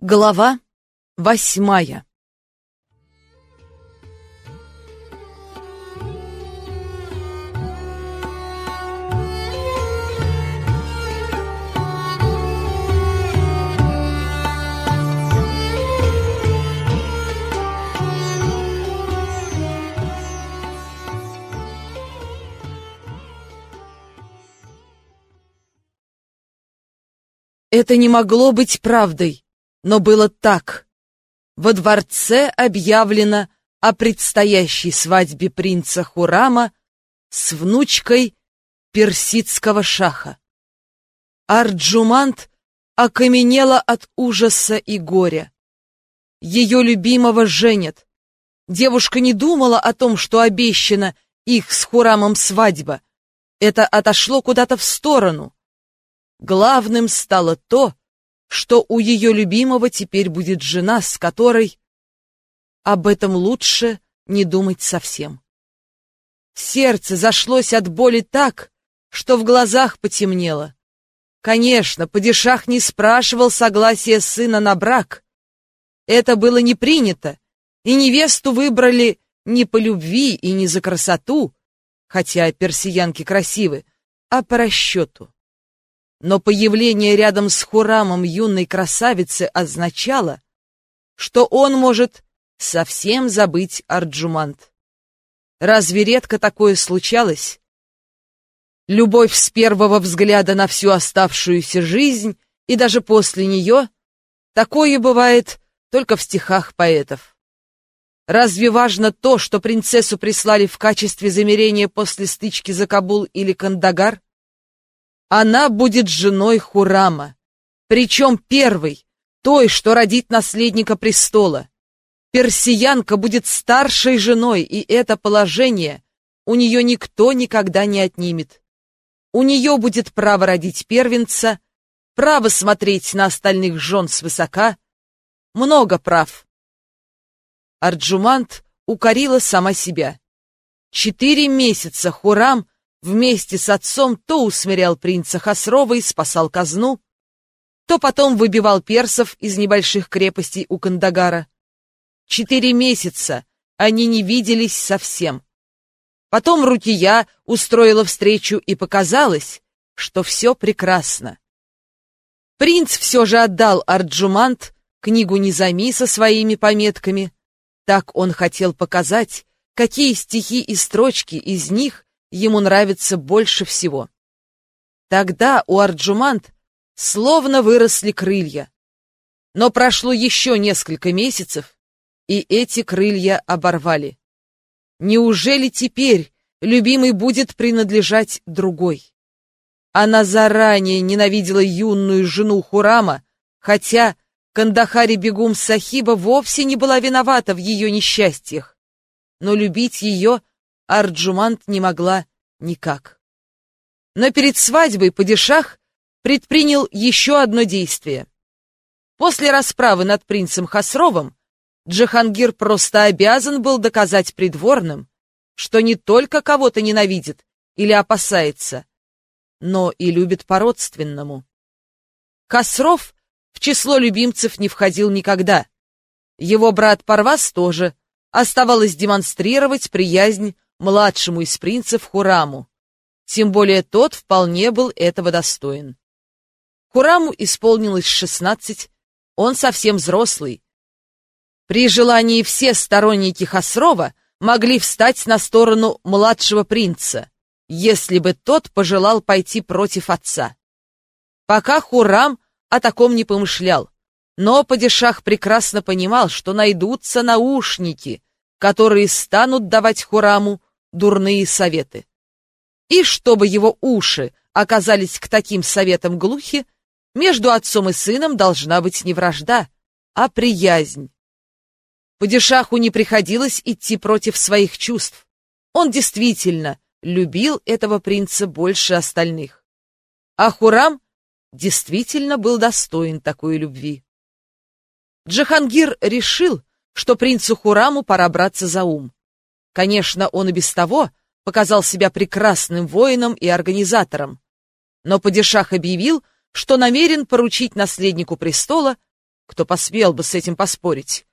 Глава восьмая Это не могло быть правдой. Но было так. Во дворце объявлено о предстоящей свадьбе принца Хурама с внучкой персидского шаха. Арджумант окаменела от ужаса и горя. Ее любимого женят. Девушка не думала о том, что обещана их с Хурамом свадьба. Это отошло куда-то в сторону. Главным стало то, что у ее любимого теперь будет жена, с которой... Об этом лучше не думать совсем. Сердце зашлось от боли так, что в глазах потемнело. Конечно, падишах не спрашивал согласия сына на брак. Это было не принято, и невесту выбрали не по любви и не за красоту, хотя персиянки красивы, а по расчету но появление рядом с Хурамом юной красавицы означало, что он может совсем забыть Арджумант. Разве редко такое случалось? Любовь с первого взгляда на всю оставшуюся жизнь и даже после нее, такое бывает только в стихах поэтов. Разве важно то, что принцессу прислали в качестве замерения после стычки за Кабул или Кандагар? Она будет женой Хурама, причем первой, той, что родит наследника престола. Персиянка будет старшей женой, и это положение у нее никто никогда не отнимет. У нее будет право родить первенца, право смотреть на остальных жен свысока, много прав. Арджумант укорила сама себя. Четыре месяца Хурам вместе с отцом то усмирял принца Хасрова и спасал казну, то потом выбивал персов из небольших крепостей у Кандагара. Четыре месяца они не виделись совсем. Потом Рукия устроила встречу и показалось, что все прекрасно. Принц все же отдал Арджумант книгу Низами со своими пометками. Так он хотел показать, какие стихи и строчки из них ему нравится больше всего. Тогда у Арджумант словно выросли крылья. Но прошло еще несколько месяцев, и эти крылья оборвали. Неужели теперь любимый будет принадлежать другой? Она заранее ненавидела юную жену Хурама, хотя Кандахари Бегум Сахиба вовсе не была виновата в ее несчастьях. Но любить ее Арджумант не могла никак. Но перед свадьбой Падишах предпринял еще одно действие. После расправы над принцем Хасровым Джахангир просто обязан был доказать придворным, что не только кого-то ненавидит или опасается, но и любит по-родственному. Хасров в число любимцев не входил никогда. Его брат Парвас тоже оставалось демонстрировать приязнь младшему из принцев Хураму. Тем более тот вполне был этого достоин. Хураму исполнилось шестнадцать, он совсем взрослый. При желании все сторонники Хасрова могли встать на сторону младшего принца, если бы тот пожелал пойти против отца. Пока Хурам о таком не помышлял, но Падишах прекрасно понимал, что найдутся наушники, которые станут давать Хураму дурные советы. И чтобы его уши оказались к таким советам глухи, между отцом и сыном должна быть не вражда, а приязнь. Падишаху не приходилось идти против своих чувств. Он действительно любил этого принца больше остальных. А Хурам действительно был достоин такой любви. Джахангир решил, что принцу Хураму пора браться за ум. Конечно, он и без того показал себя прекрасным воином и организатором. Но Падишах объявил, что намерен поручить наследнику престола кто посмел бы с этим поспорить,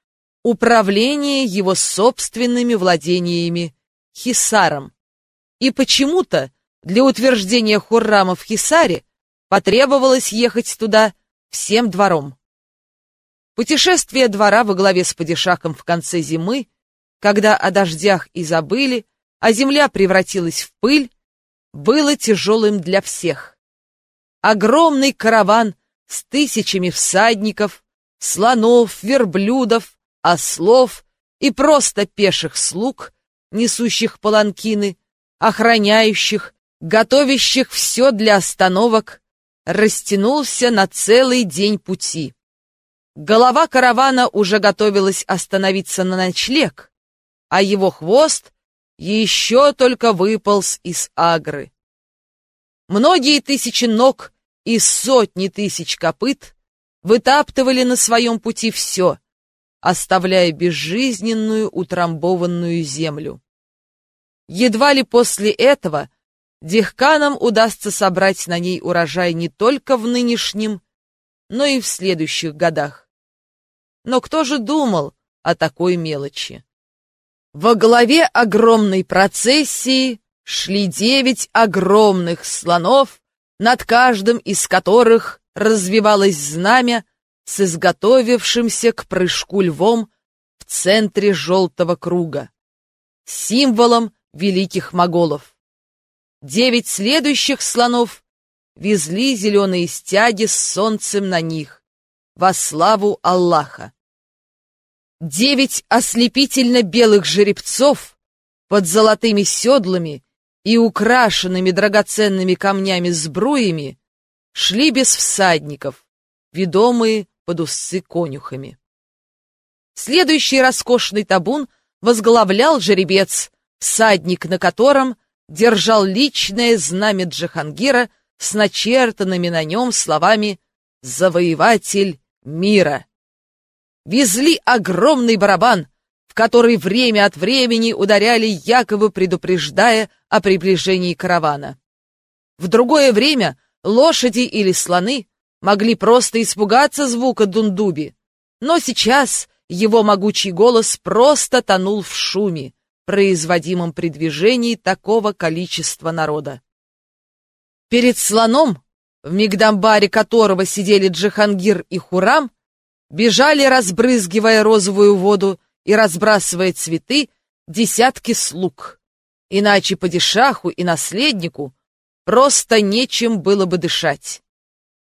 управление его собственными владениями Хисаром. И почему-то для утверждения Хуррама в Хисаре потребовалось ехать туда всем двором. Путешествие двора во главе с падишахом в конце зимы, когда о дождях и забыли, а земля превратилась в пыль, было тяжелым для всех. Огромный караван с тысячами всадников, слонов, верблюдов, ослов и просто пеших слуг, несущих паланкины, охраняющих, готовящих все для остановок, растянулся на целый день пути. Голова каравана уже готовилась остановиться на ночлег, а его хвост еще только выполз из агры. Многие тысячи ног и сотни тысяч копыт вытаптывали на своем пути все, оставляя безжизненную утрамбованную землю. Едва ли после этого Дихканам удастся собрать на ней урожай не только в нынешнем, но и в следующих годах. Но кто же думал о такой мелочи? Во главе огромной процессии шли девять огромных слонов, над каждым из которых развивалось знамя с изготовившимся к прыжку львом в центре желтого круга, символом великих моголов. Девять следующих слонов везли зеленые стяги с солнцем на них, во славу Аллаха. Девять ослепительно белых жеребцов под золотыми седлами и украшенными драгоценными камнями сбруями шли без всадников, ведомые под усы конюхами. Следующий роскошный табун возглавлял жеребец, всадник на котором держал личное знамя Джахангира с начертанными на нем словами «Завоеватель мира». Везли огромный барабан, в который время от времени ударяли, якобы предупреждая о приближении каравана. В другое время лошади или слоны могли просто испугаться звука дундуби, но сейчас его могучий голос просто тонул в шуме, производимом при движении такого количества народа. Перед слоном, в мигдамбаре которого сидели Джихангир и Хурам, бежали, разбрызгивая розовую воду и разбрасывая цветы, десятки слуг. Иначе падишаху и наследнику просто нечем было бы дышать.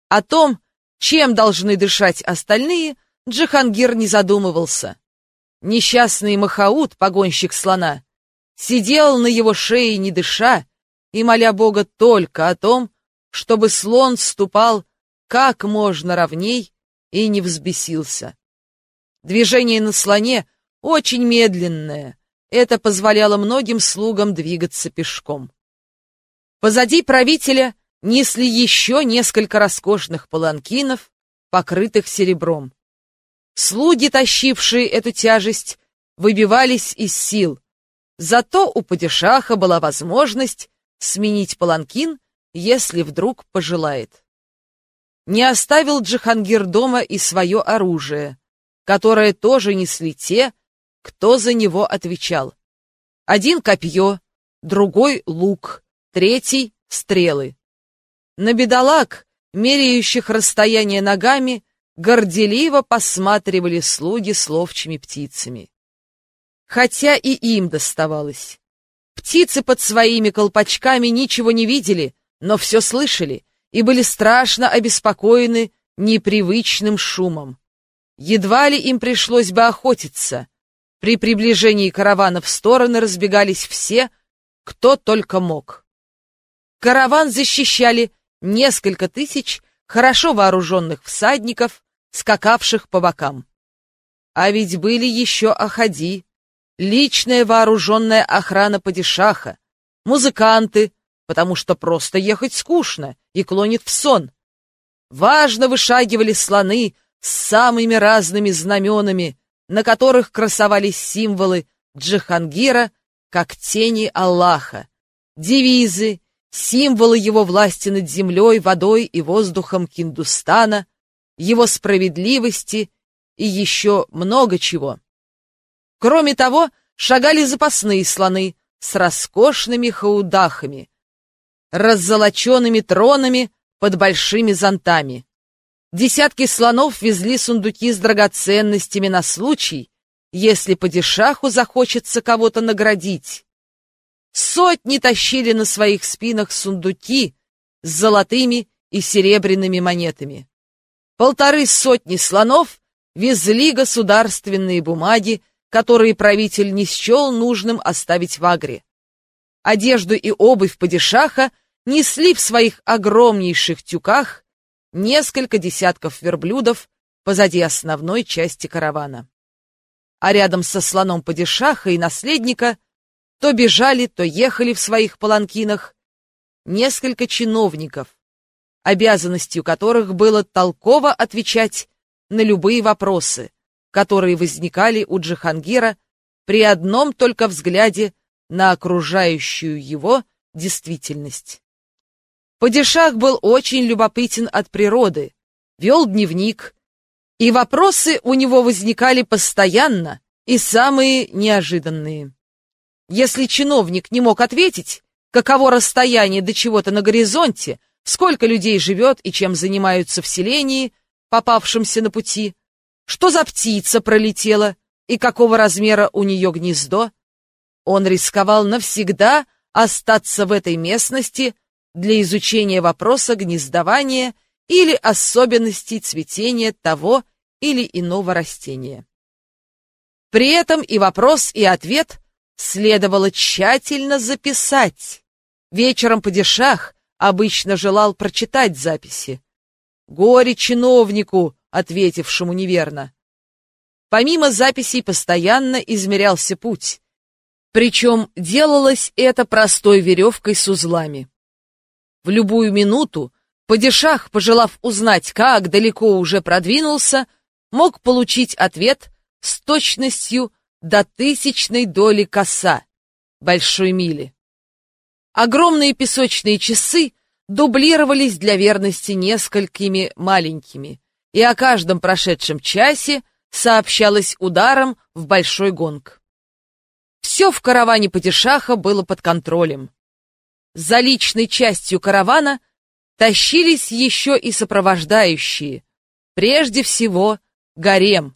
О том, чем должны дышать остальные, Джихангир не задумывался. Несчастный Махаут, погонщик слона, сидел на его шее, не дыша, и моля Бога только о том, чтобы слон ступал как можно ровней и не взбесился. Движение на слоне очень медленное, это позволяло многим слугам двигаться пешком. Позади правителя несли еще несколько роскошных паланкинов, покрытых серебром. Слуги, тащившие эту тяжесть, выбивались из сил. Зато у падишаха была возможность сменить паланкин, если вдруг пожелает. Не оставил Джихангир дома и свое оружие, которое тоже несли те, кто за него отвечал. Один копье, другой лук, третий стрелы. На бедолаг, меряющих расстояние ногами, горделиво посматривали слуги с ловчими птицами. Хотя и им доставалось. Птицы под своими колпачками ничего не видели, но все слышали и были страшно обеспокоены непривычным шумом. Едва ли им пришлось бы охотиться. При приближении каравана в стороны разбегались все, кто только мог. Караван защищали несколько тысяч хорошо вооруженных всадников, скакавших по бокам. А ведь были еще Ахади, личная вооруженная охрана падишаха, музыканты, потому что просто ехать скучно и клонит в сон. Важно вышагивали слоны с самыми разными знаменами, на которых красовались символы Джихангира, как тени Аллаха, девизы, символы его власти над землей, водой и воздухом Киндустана, его справедливости и еще много чего. Кроме того, шагали запасные слоны с роскошными хаудахами, раззолоченными тронами под большими зонтами. Десятки слонов везли сундуки с драгоценностями на случай, если падишаху захочется кого-то наградить. Сотни тащили на своих спинах сундуки с золотыми и серебряными монетами. Полторы сотни слонов везли государственные бумаги, которые правитель не счел нужным оставить в Агре. Одежду и обувь падишаха несли в своих огромнейших тюках несколько десятков верблюдов позади основной части каравана а рядом со слоном падишаха и наследника то бежали, то ехали в своих паланкинах несколько чиновников, обязанностью которых было толково отвечать на любые вопросы, которые возникали у Джихангира при одном только взгляде на окружающую его действительность. Падишах был очень любопытен от природы, вел дневник, и вопросы у него возникали постоянно и самые неожиданные. Если чиновник не мог ответить, каково расстояние до чего-то на горизонте, сколько людей живет и чем занимаются в селении, попавшемся на пути, что за птица пролетела и какого размера у нее гнездо, он рисковал навсегда остаться в этой местности для изучения вопроса гнездования или особенностей цветения того или иного растения. При этом и вопрос, и ответ следовало тщательно записать. Вечером падишах обычно желал прочитать записи. Горе чиновнику, ответившему неверно. Помимо записей постоянно измерялся путь. Причем делалось это простой веревкой с узлами. В любую минуту падишах, пожелав узнать, как далеко уже продвинулся, мог получить ответ с точностью до тысячной доли коса большой мили. Огромные песочные часы дублировались для верности несколькими маленькими, и о каждом прошедшем часе сообщалось ударом в большой гонг. Все в караване Патишаха было под контролем. За личной частью каравана тащились еще и сопровождающие, прежде всего гарем.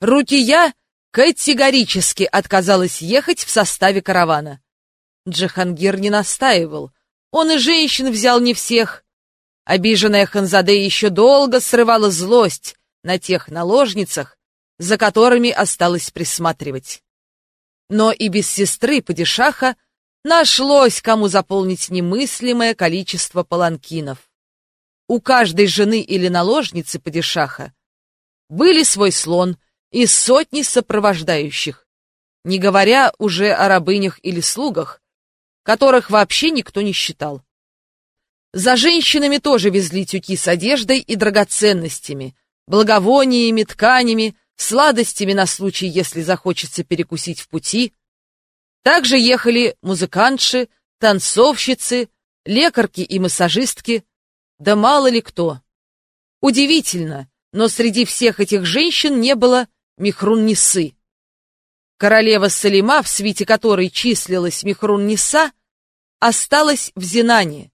Рукия категорически отказалась ехать в составе каравана. Джахангир не настаивал. Он и женщин взял не всех. Обиженная Ханзаде еще долго срывала злость на тех наложницах, за которыми осталось присматривать. Но и без сестры Падишаха нашлось, кому заполнить немыслимое количество паланкинов. У каждой жены или наложницы Падишаха были свой слон и сотни сопровождающих, не говоря уже о рабынях или слугах, которых вообще никто не считал. За женщинами тоже везли тюки с одеждой и драгоценностями, благовониями, тканями, сладостями на случай, если захочется перекусить в пути. Также ехали музыкантши, танцовщицы, лекарки и массажистки, да мало ли кто. Удивительно, но среди всех этих женщин не было Михрун-Нисы. Королева Салима, в свите которой числилась Михрун-Ниса, осталась в Зинане.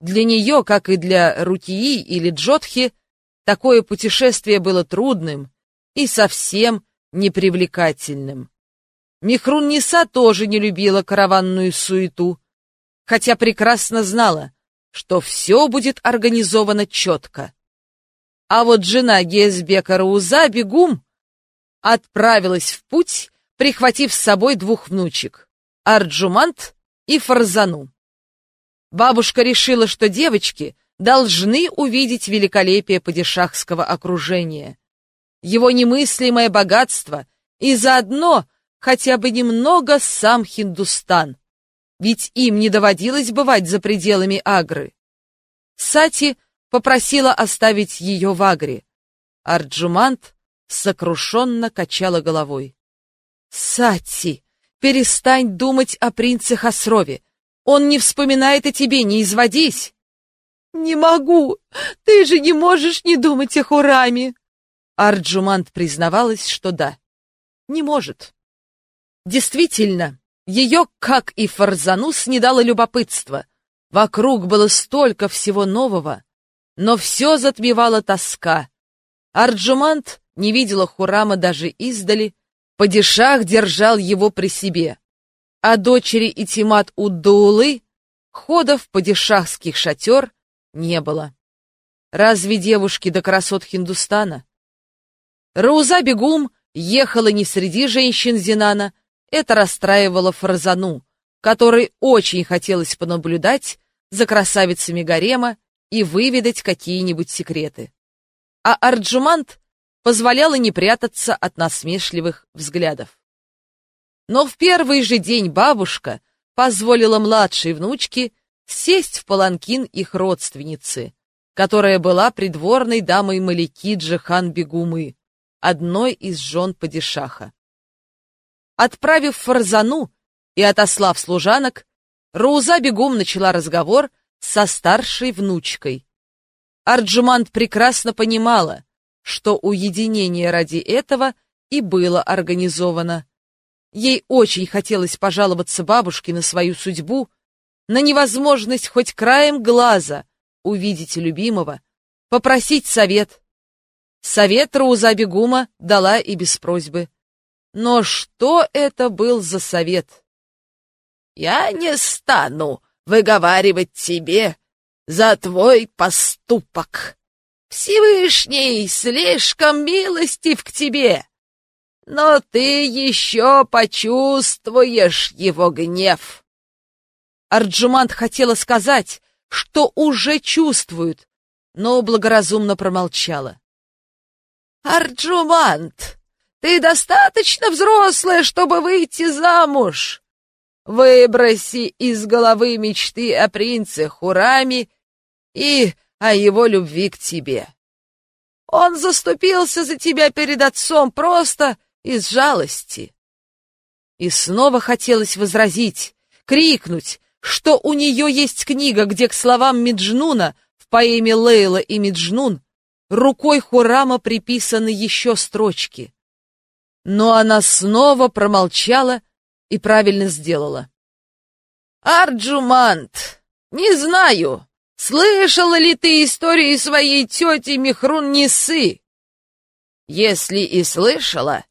Для нее, как и для Рукии или Джотхи, такое путешествие было трудным и совсем непривлекательным. Михрун-Ниса тоже не любила караванную суету, хотя прекрасно знала, что все будет организовано четко. А вот жена Гезбека Рауза Бегум отправилась в путь, прихватив с собой двух внучек — Арджумант и Фарзану. Бабушка решила, что девочки должны увидеть великолепие падишахского окружения, его немыслимое богатство и заодно хотя бы немного сам Хиндустан, ведь им не доводилось бывать за пределами Агры. Сати — попросила оставить ее в Агре. Арджумант сокрушенно качала головой. «Сати, перестань думать о принце Хасрове. Он не вспоминает о тебе, не изводись!» «Не могу! Ты же не можешь не думать о Хураме!» Арджумант признавалась, что да, не может. Действительно, ее, как и Фарзану, снедало любопытство. Вокруг было столько всего нового, но все затмевала тоска. Арджумант не видела Хурама даже издали, падишах держал его при себе. А дочери Итимат Уддуулы хода падишахских шатер не было. Разве девушки до красот Хиндустана? Рауза Бегум ехала не среди женщин Зинана, это расстраивало Фарзану, которой очень хотелось понаблюдать за красавицами гарема и выведать какие-нибудь секреты. А Арджумант позволяла не прятаться от насмешливых взглядов. Но в первый же день бабушка позволила младшей внучке сесть в паланкин их родственницы, которая была придворной дамой Малики Джихан Бегумы, одной из жен падишаха. Отправив Фарзану и отослав служанок, Рауза бегом начала разговор со старшей внучкой. Арджумант прекрасно понимала, что уединение ради этого и было организовано. Ей очень хотелось пожаловаться бабушке на свою судьбу, на невозможность хоть краем глаза увидеть любимого, попросить совет. Совет Рауза Бегума дала и без просьбы. Но что это был за совет? «Я не стану выговаривать тебе за твой поступок. Всевышний слишком милостив к тебе, но ты еще почувствуешь его гнев». Арджумант хотела сказать, что уже чувствует, но благоразумно промолчала. «Арджумант, ты достаточно взрослая, чтобы выйти замуж. Выброси из головы мечты о принце Хурами и о его любви к тебе. Он заступился за тебя перед отцом просто из жалости». И снова хотелось возразить, крикнуть, что у нее есть книга, где к словам Меджнуна в поэме Лейла и Меджнун рукой Хурама приписаны еще строчки. Но она снова промолчала и правильно сделала. «Арджумант, не знаю, слышала ли ты истории своей тети Михрун Несы? Если и слышала,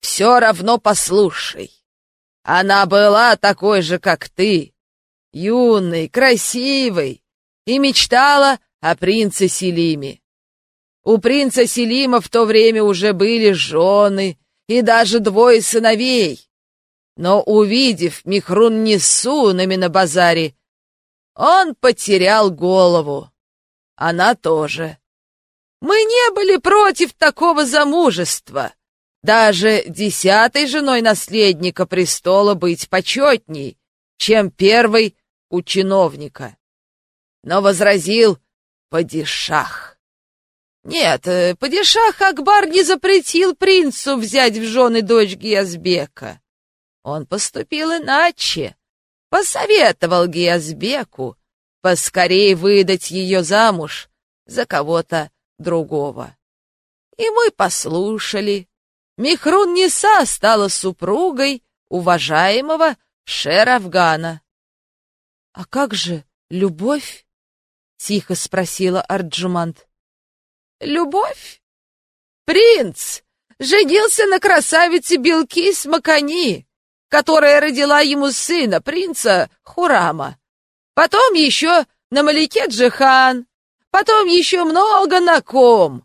все равно послушай. Она была такой же, как ты, юной, красивой, и мечтала о принце Селиме. У принца Селима в то время уже были жены и даже двое сыновей. Но, увидев Михрун Несу на Минобазаре, он потерял голову. Она тоже. Мы не были против такого замужества. Даже десятой женой наследника престола быть почетней, чем первой у чиновника. Но возразил падишах. Нет, э, падишах Акбар не запретил принцу взять в жены дочь Гиазбека. Он поступил иначе. Посоветовал Гиазбеку поскорей выдать ее замуж за кого-то другого. И мы послушали. Михрун Ниса стала супругой уважаемого Шерафгана. «А как же любовь?» — тихо спросила Арджумант. «Любовь? Принц женился на красавице Белкис Макани, которая родила ему сына, принца Хурама. Потом еще на Малике Джихан, потом еще много на ком.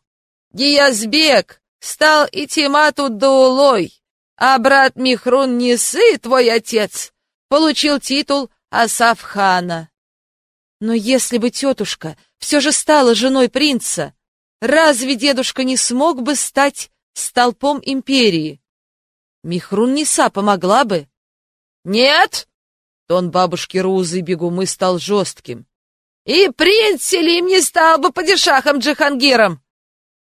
Гиязбек стал Итимату Даулой, а брат Михрун Нисы, твой отец, получил титул Асафхана. Но если бы тетушка все же стала женой принца, разве дедушка не смог бы стать столпом империи? Михрун Ниса помогла бы? Нет! Тон бабушки Рузы Бегумы стал жестким. И принц Селим не стал бы падишахом Джихангиром.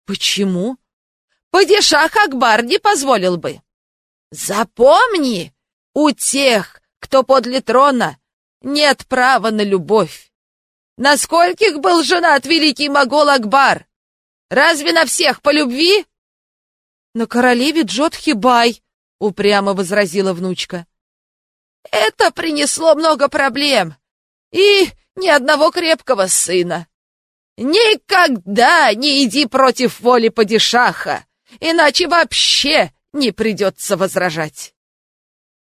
Почему? Падишах Акбар не позволил бы. Запомни, у тех, кто подле трона, нет права на любовь. на скольких был женат великий могол Акбар? Разве на всех по любви? На королеве Джотхибай, упрямо возразила внучка. Это принесло много проблем и ни одного крепкого сына. Никогда не иди против воли падишаха, иначе вообще не придется возражать.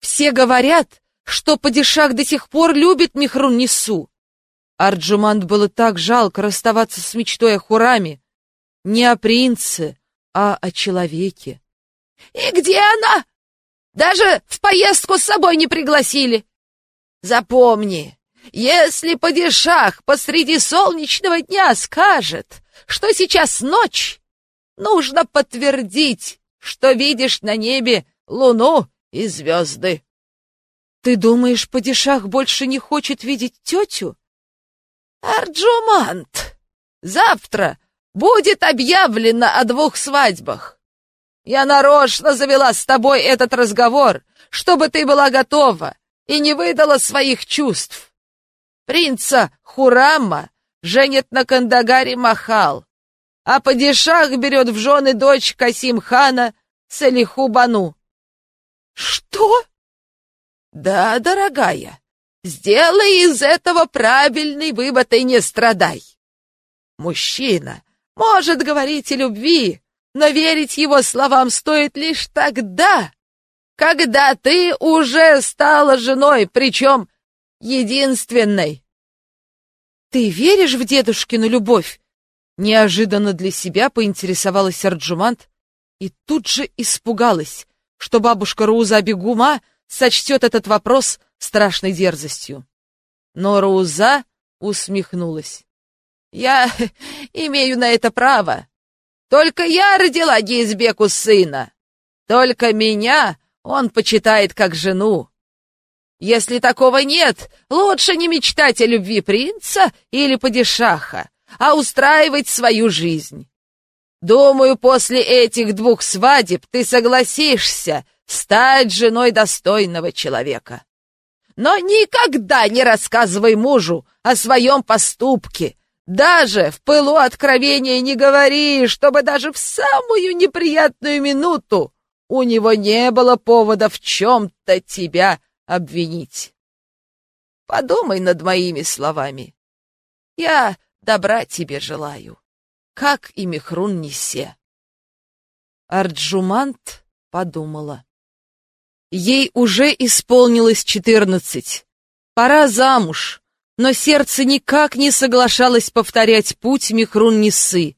Все говорят, что падишах до сих пор любит Михрун-Нису. Арджумант было так жалко расставаться с мечтой о Хураме. Не о принце, а о человеке. «И где она? Даже в поездку с собой не пригласили. Запомни, если падишах посреди солнечного дня скажет, что сейчас ночь, нужно подтвердить, что видишь на небе луну и звезды. Ты думаешь, падишах больше не хочет видеть тетю? Арджумант, завтра будет объявлено о двух свадьбах. Я нарочно завела с тобой этот разговор, чтобы ты была готова и не выдала своих чувств. Принца Хурама женит на Кандагаре Махал, а падишах берет в жены дочь Касим-хана Салиху Бану. Что? Да, дорогая, сделай из этого правильный вывод и не страдай. Мужчина может говорить о любви, но верить его словам стоит лишь тогда, когда ты уже стала женой, причем единственной. Ты веришь в дедушкину любовь? Неожиданно для себя поинтересовалась Арджумант и тут же испугалась, что бабушка Руза Бегума сочтет этот вопрос страшной дерзостью. Но Руза усмехнулась. «Я имею на это право. Только я родила Гейзбеку сына. Только меня он почитает как жену. Если такого нет, лучше не мечтать о любви принца или падишаха, а устраивать свою жизнь. Думаю, после этих двух свадеб ты согласишься стать женой достойного человека. Но никогда не рассказывай мужу о своем поступке. Даже в пылу откровения не говори, чтобы даже в самую неприятную минуту у него не было повода в чем-то тебя обвинить. Подумай над моими словами. Я добра тебе желаю, как и Мехрун Нисе. Арджумант подумала. Ей уже исполнилось четырнадцать. Пора замуж, но сердце никак не соглашалось повторять путь Мехрун Нисы.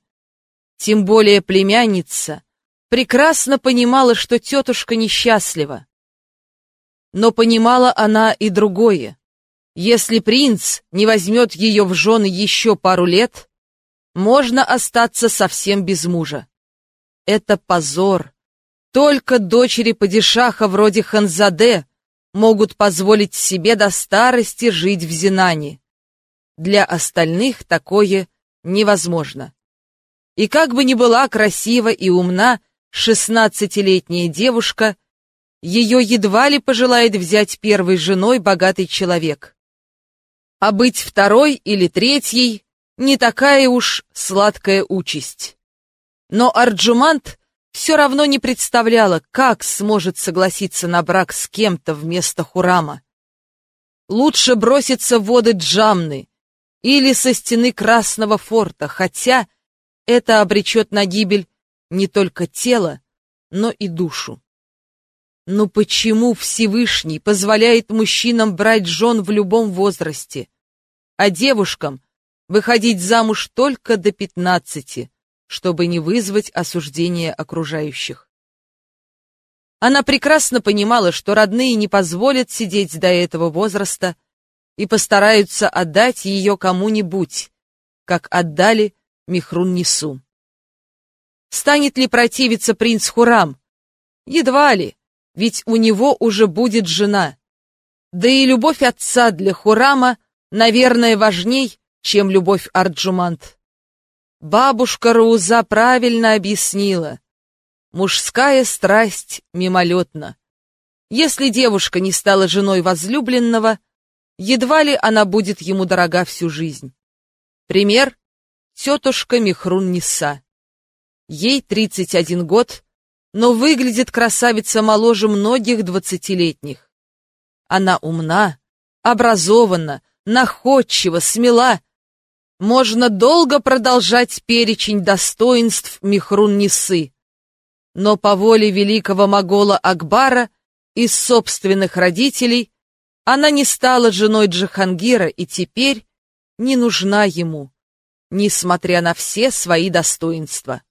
Тем более племянница прекрасно понимала, что тетушка несчастлива. Но понимала она и другое. Если принц не возьмет ее в жены еще пару лет, можно остаться совсем без мужа. Это позор. Только дочери падишаха вроде Ханзаде могут позволить себе до старости жить в Зинане. Для остальных такое невозможно. И как бы ни была красива и умна шестнадцатилетняя девушка, ее едва ли пожелает взять первой женой богатый человек. А быть второй или третьей не такая уж сладкая участь. Но Арджумант все равно не представляла, как сможет согласиться на брак с кем-то вместо Хурама. Лучше броситься в воды Джамны или со стены Красного форта, хотя это обречет на гибель не только тело, но и душу. Но почему Всевышний позволяет мужчинам брать жен в любом возрасте, а девушкам выходить замуж только до пятнадцати, чтобы не вызвать осуждения окружающих? Она прекрасно понимала, что родные не позволят сидеть до этого возраста и постараются отдать ее кому-нибудь, как отдали Михрун Нису. Станет ли противиться принц Хурам? Едва ли ведь у него уже будет жена. Да и любовь отца для Хурама, наверное, важней, чем любовь Арджумант. Бабушка Рауза правильно объяснила. Мужская страсть мимолетна. Если девушка не стала женой возлюбленного, едва ли она будет ему дорога всю жизнь. Пример — тетушка Михрун Ниса. Ей 31 год, но выглядит красавица моложе многих двадцатилетних. Она умна, образована, находчива, смела. Можно долго продолжать перечень достоинств Михрун Нисы. Но по воле великого могола Акбара из собственных родителей она не стала женой Джахангира и теперь не нужна ему, несмотря на все свои достоинства.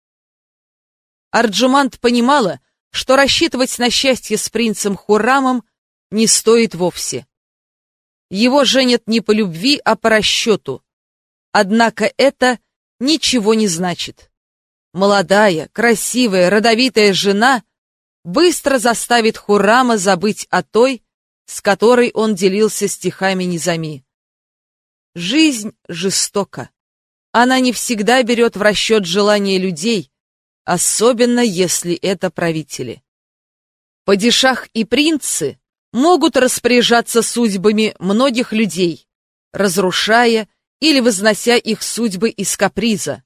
Арджумант понимала, что рассчитывать на счастье с принцем Хурамом не стоит вовсе. Его женят не по любви, а по расчету. Однако это ничего не значит. Молодая, красивая, родовитая жена быстро заставит Хурама забыть о той, с которой он делился стихами Низами. Жизнь жестока. Она не всегда берет в расчет желания людей, особенно если это правители. Падишах и принцы могут распоряжаться судьбами многих людей, разрушая или вознося их судьбы из каприза,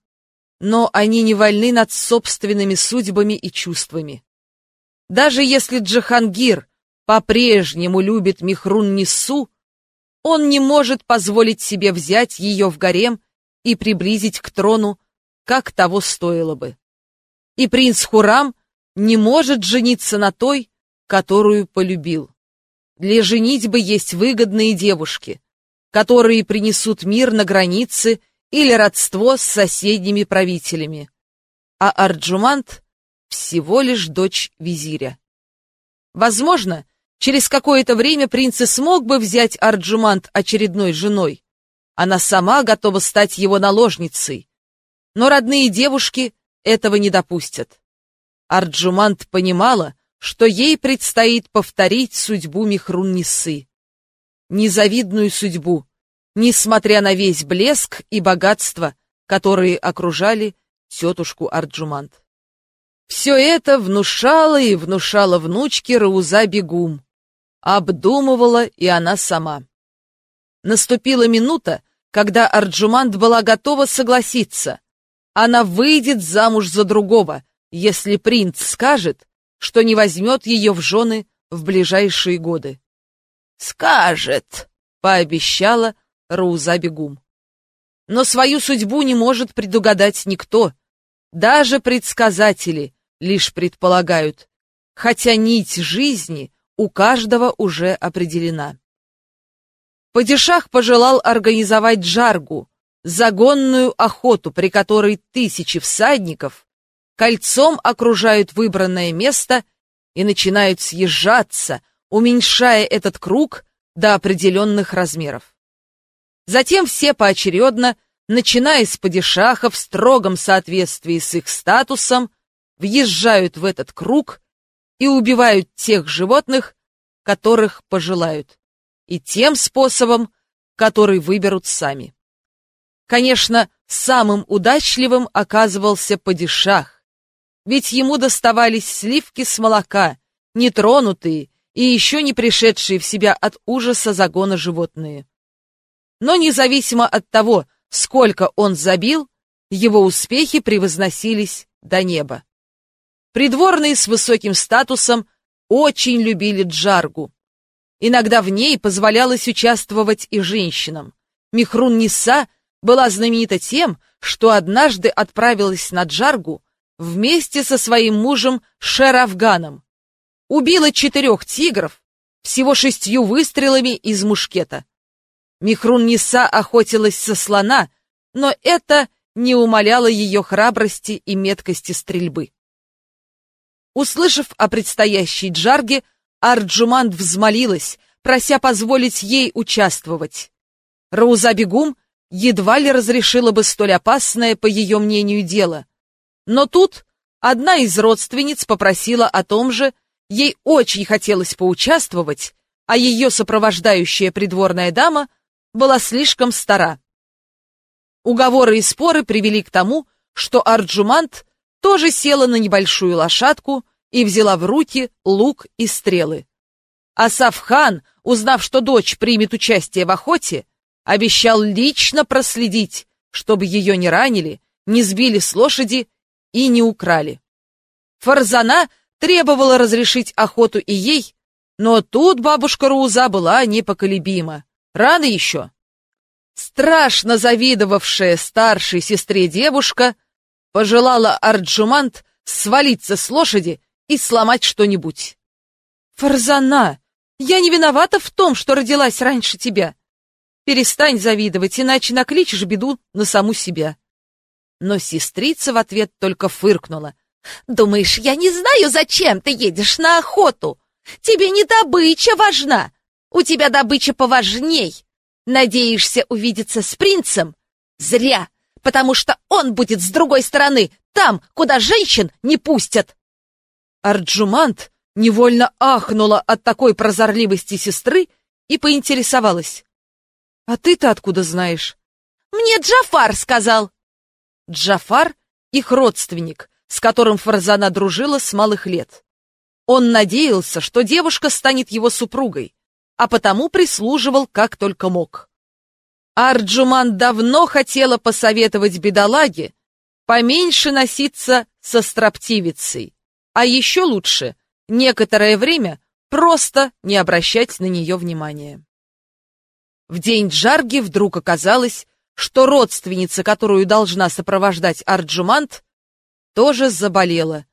но они не вольны над собственными судьбами и чувствами. Даже если Джахангир по-прежнему любит Михрун Нису, он не может позволить себе взять ее в гарем и приблизить к трону, как того стоило бы и принц Хурам не может жениться на той, которую полюбил. Для женитьбы есть выгодные девушки, которые принесут мир на границе или родство с соседними правителями. А Арджумант всего лишь дочь визиря. Возможно, через какое-то время принц смог бы взять Арджумант очередной женой. Она сама готова стать его наложницей. Но родные девушки этого не допустят. Арджумант понимала, что ей предстоит повторить судьбу Михрун-Нисы. Незавидную судьбу, несмотря на весь блеск и богатство, которые окружали тетушку Арджумант. Все это внушало и внушало внучке Рауза Бегум. Обдумывала и она сама. Наступила минута, когда Арджумант была готова согласиться, она выйдет замуж за другого, если принц скажет, что не возьмет ее в жены в ближайшие годы. «Скажет», — пообещала Рауза Бегум. Но свою судьбу не может предугадать никто. Даже предсказатели лишь предполагают, хотя нить жизни у каждого уже определена. Падишах пожелал организовать джаргу, загонную охоту, при которой тысячи всадников кольцом окружают выбранное место и начинают съезжаться, уменьшая этот круг до определенных размеров. Затем все поочередно, начиная с падишаха в строгом соответствии с их статусом, въезжают в этот круг и убивают тех животных, которых пожелают, и тем способом, который выберут сами. Конечно, самым удачливым оказывался падишах, ведь ему доставались сливки с молока, нетронутые и еще не пришедшие в себя от ужаса загона животные. Но независимо от того, сколько он забил, его успехи превозносились до неба. Придворные с высоким статусом очень любили джаргу. Иногда в ней позволялось участвовать и женщинам. Михрун Ниса — была знаменита тем, что однажды отправилась на Джаргу вместе со своим мужем Шерафганом. Убила четырех тигров всего шестью выстрелами из мушкета. Михрун Ниса охотилась со слона, но это не умаляло ее храбрости и меткости стрельбы. Услышав о предстоящей Джарге, Арджуманд взмолилась, прося позволить ей участвовать. Рауза Бегум едва ли разрешила бы столь опасное, по ее мнению, дело. Но тут одна из родственниц попросила о том же, ей очень хотелось поучаствовать, а ее сопровождающая придворная дама была слишком стара. Уговоры и споры привели к тому, что Арджумант тоже села на небольшую лошадку и взяла в руки лук и стрелы. А Савхан, узнав, что дочь примет участие в охоте, обещал лично проследить, чтобы ее не ранили, не сбили с лошади и не украли. Фарзана требовала разрешить охоту и ей, но тут бабушка Руза была непоколебима. Рано еще. Страшно завидовавшая старшей сестре девушка пожелала Арджумант свалиться с лошади и сломать что-нибудь. «Фарзана, я не виновата в том, что родилась раньше тебя. Перестань завидовать, иначе накличешь беду на саму себя». Но сестрица в ответ только фыркнула. «Думаешь, я не знаю, зачем ты едешь на охоту? Тебе не добыча важна, у тебя добыча поважней. Надеешься увидеться с принцем? Зря, потому что он будет с другой стороны, там, куда женщин не пустят. Арджумант невольно ахнула от такой прозорливости сестры и поинтересовалась. «А ты-то откуда знаешь?» «Мне Джафар сказал». Джафар — их родственник, с которым Фарзана дружила с малых лет. Он надеялся, что девушка станет его супругой, а потому прислуживал как только мог. Арджуман давно хотела посоветовать бедолаге поменьше носиться со строптивицей, а еще лучше некоторое время просто не обращать на нее внимания. В день Джарги вдруг оказалось, что родственница, которую должна сопровождать Арджумант, тоже заболела.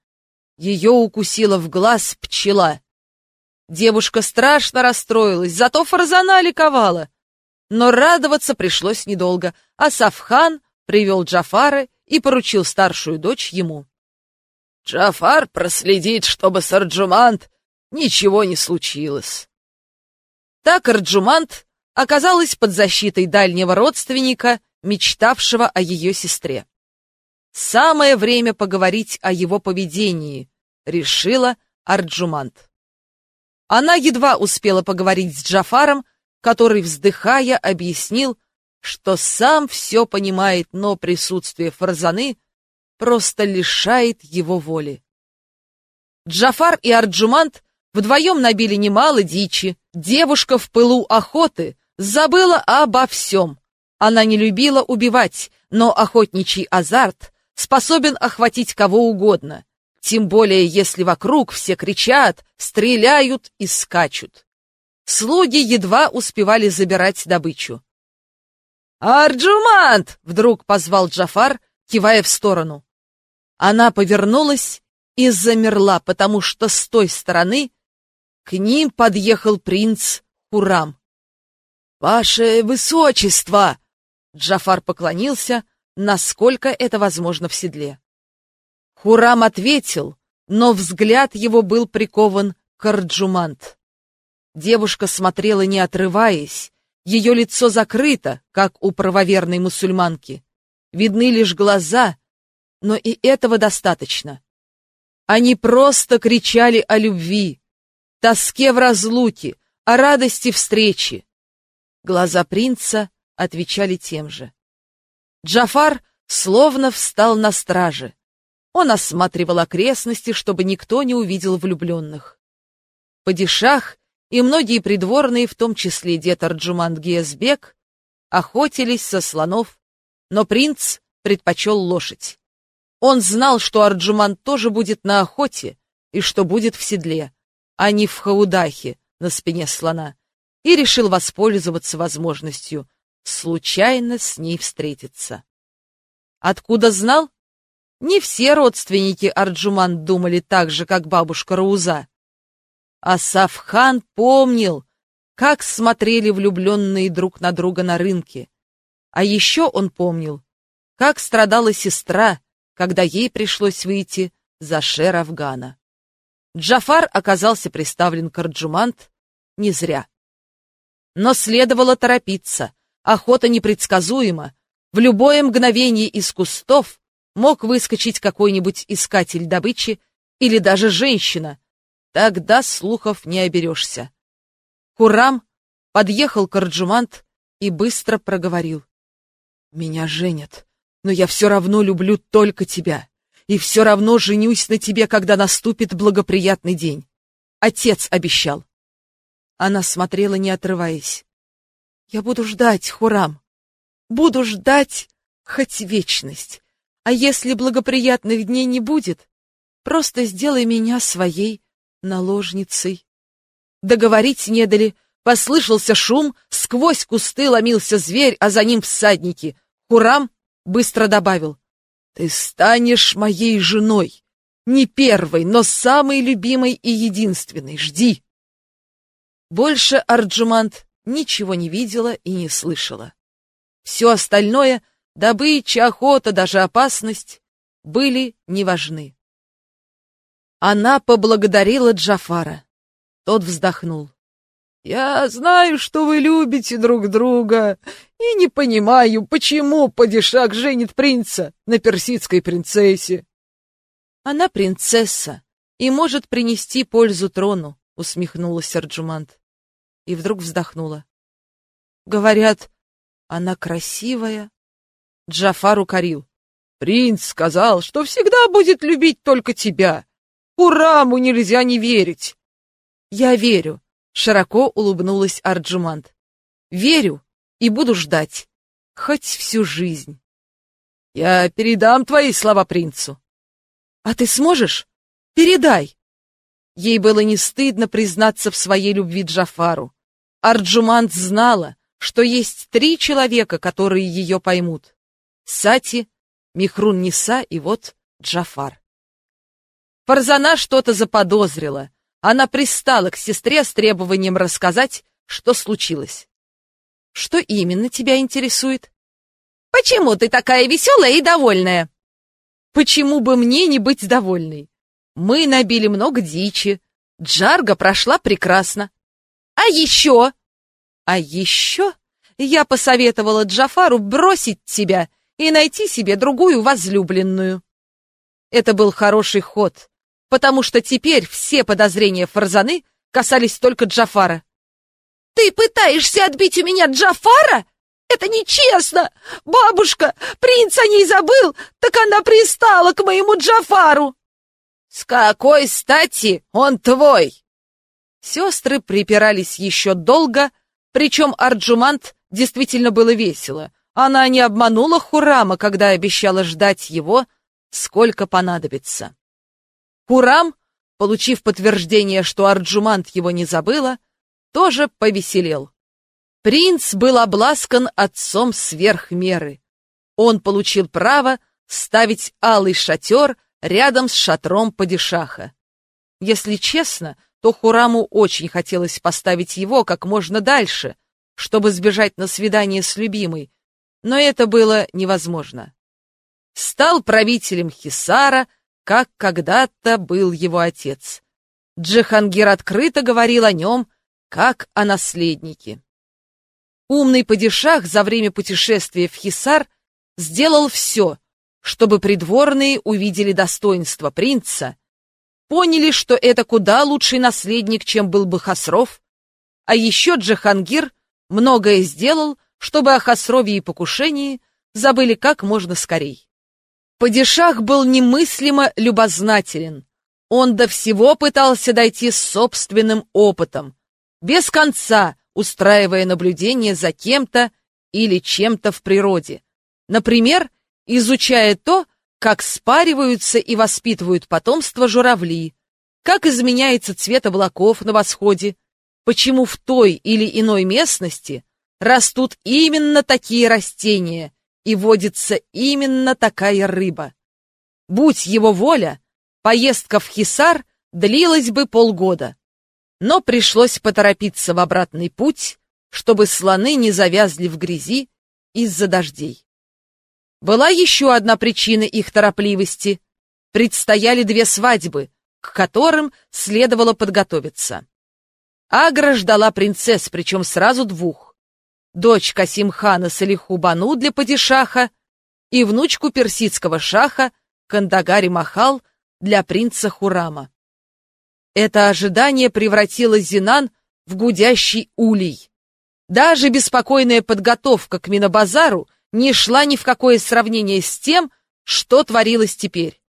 Ее укусила в глаз пчела. Девушка страшно расстроилась, зато Фарзана ликовала. Но радоваться пришлось недолго, а Сафхан привел Джафара и поручил старшую дочь ему. «Джафар проследит, чтобы с Арджумант ничего не случилось». Так Арджумант оказалась под защитой дальнего родственника, мечтавшего о ее сестре. Самое время поговорить о его поведении, решила Арджумант. Она едва успела поговорить с Джафаром, который, вздыхая, объяснил, что сам все понимает, но присутствие Фарзаны просто лишает его воли. Джафар и Арджумант вдвоем набили немало дичи. Девушка в пылу охоты забыла обо всем. Она не любила убивать, но охотничий азарт способен охватить кого угодно. Тем более, если вокруг все кричат, стреляют и скачут. Слуги едва успевали забирать добычу. «Арджумант!» — вдруг позвал Джафар, кивая в сторону. Она повернулась и замерла, потому что с той стороны к ним подъехал принц Хурам. «Ваше высочество!» Джафар поклонился, насколько это возможно в седле. Хурам ответил, но взгляд его был прикован к Арджумант. Девушка смотрела не отрываясь, ее лицо закрыто, как у правоверной мусульманки. Видны лишь глаза, но и этого достаточно. Они просто кричали о любви, тоске в разлуке, о радости встречи. Глаза принца отвечали тем же. Джафар словно встал на страже. Он осматривал окрестности, чтобы никто не увидел влюбленных. Падишах и многие придворные, в том числе дед Арджуман Гиязбек, охотились со слонов, но принц предпочел лошадь. Он знал, что Арджуман тоже будет на охоте и что будет в седле, а не в хаудахе на спине слона, и решил воспользоваться возможностью случайно с ней встретиться. Откуда знал? Не все родственники Арджуман думали так же, как бабушка Рауза. А Сафхан помнил, как смотрели влюбленные друг на друга на рынке. А еще он помнил, как страдала сестра, когда ей пришлось выйти за шер Афгана. Джафар оказался приставлен к Арджумант не зря. Но следовало торопиться, охота непредсказуема, в любое мгновение из кустов мог выскочить какой-нибудь искатель добычи или даже женщина. Тогда слухов не оберешься. Курам подъехал к Арджумант и быстро проговорил. «Меня женят, но я все равно люблю только тебя, и все равно женюсь на тебе, когда наступит благоприятный день. Отец обещал». Она смотрела, не отрываясь. «Я буду ждать, Хурам, буду ждать хоть вечность. А если благоприятных дней не будет, просто сделай меня своей наложницей. Договорить не дали, послышался шум, сквозь кусты ломился зверь, а за ним всадники. Хурам быстро добавил, «Ты станешь моей женой, не первой, но самой любимой и единственной, жди!» Больше Арджумант ничего не видела и не слышала. Все остальное — добыча, охота, даже опасность — были неважны. Она поблагодарила Джафара. Тот вздохнул. «Я знаю, что вы любите друг друга, и не понимаю, почему падишак женит принца на персидской принцессе». «Она принцесса и может принести пользу трону», — усмехнулась Арджумант. И вдруг вздохнула. «Говорят, она красивая». Джафар укорил. «Принц сказал, что всегда будет любить только тебя. Ураму нельзя не верить. Я верю, широко улыбнулась Арджумант. Верю и буду ждать. Хоть всю жизнь. Я передам твои слова принцу. А ты сможешь? Передай. Ей было не стыдно признаться в своей любви Джафару. Арджумант знала, что есть три человека, которые ее поймут. Сати, Михрун Ниса и вот Джафар. Фарзана что-то заподозрила. Она пристала к сестре с требованием рассказать, что случилось. Что именно тебя интересует? Почему ты такая веселая и довольная? Почему бы мне не быть довольной? Мы набили много дичи. Джарга прошла прекрасно. А еще? А еще я посоветовала Джафару бросить тебя и найти себе другую возлюбленную. Это был хороший ход, потому что теперь все подозрения Фарзаны касались только Джафара. «Ты пытаешься отбить у меня Джафара? Это нечестно! Бабушка, принц о ней забыл, так она пристала к моему Джафару!» «С какой стати он твой?» Сестры припирались еще долго, причем Арджумант действительно было весело. Она не обманула Хурама, когда обещала ждать его, сколько понадобится. Курам, получив подтверждение, что Арджумант его не забыла, тоже повеселел. Принц был обласкан отцом сверх меры. Он получил право ставить алый шатер рядом с шатром падишаха. Если честно, то Хураму очень хотелось поставить его как можно дальше, чтобы сбежать на свидание с любимой, но это было невозможно. Стал правителем Хисара, как когда-то был его отец. Джихангир открыто говорил о нем, как о наследнике. Умный падишах за время путешествия в Хисар сделал все, чтобы придворные увидели достоинство принца, поняли, что это куда лучший наследник, чем был бы Хасров, а еще Джихангир многое сделал, чтобы о Хасрове и покушении забыли как можно скорей. Падишах был немыслимо любознателен. Он до всего пытался дойти собственным опытом, без конца устраивая наблюдение за кем-то или чем-то в природе. Например, изучая то, как спариваются и воспитывают потомство журавли, как изменяется цвет облаков на восходе, почему в той или иной местности растут именно такие растения и водится именно такая рыба. Будь его воля, поездка в Хисар длилась бы полгода. Но пришлось поторопиться в обратный путь, чтобы слоны не завязли в грязи из-за дождей. Была еще одна причина их торопливости. Предстояли две свадьбы, к которым следовало подготовиться. Агра ждала принцесс, причем сразу двух дочь Касимхана Салиху Бану для падишаха и внучку персидского шаха Кандагари Махал для принца Хурама. Это ожидание превратило Зинан в гудящий улей. Даже беспокойная подготовка к Минобазару не шла ни в какое сравнение с тем, что творилось теперь.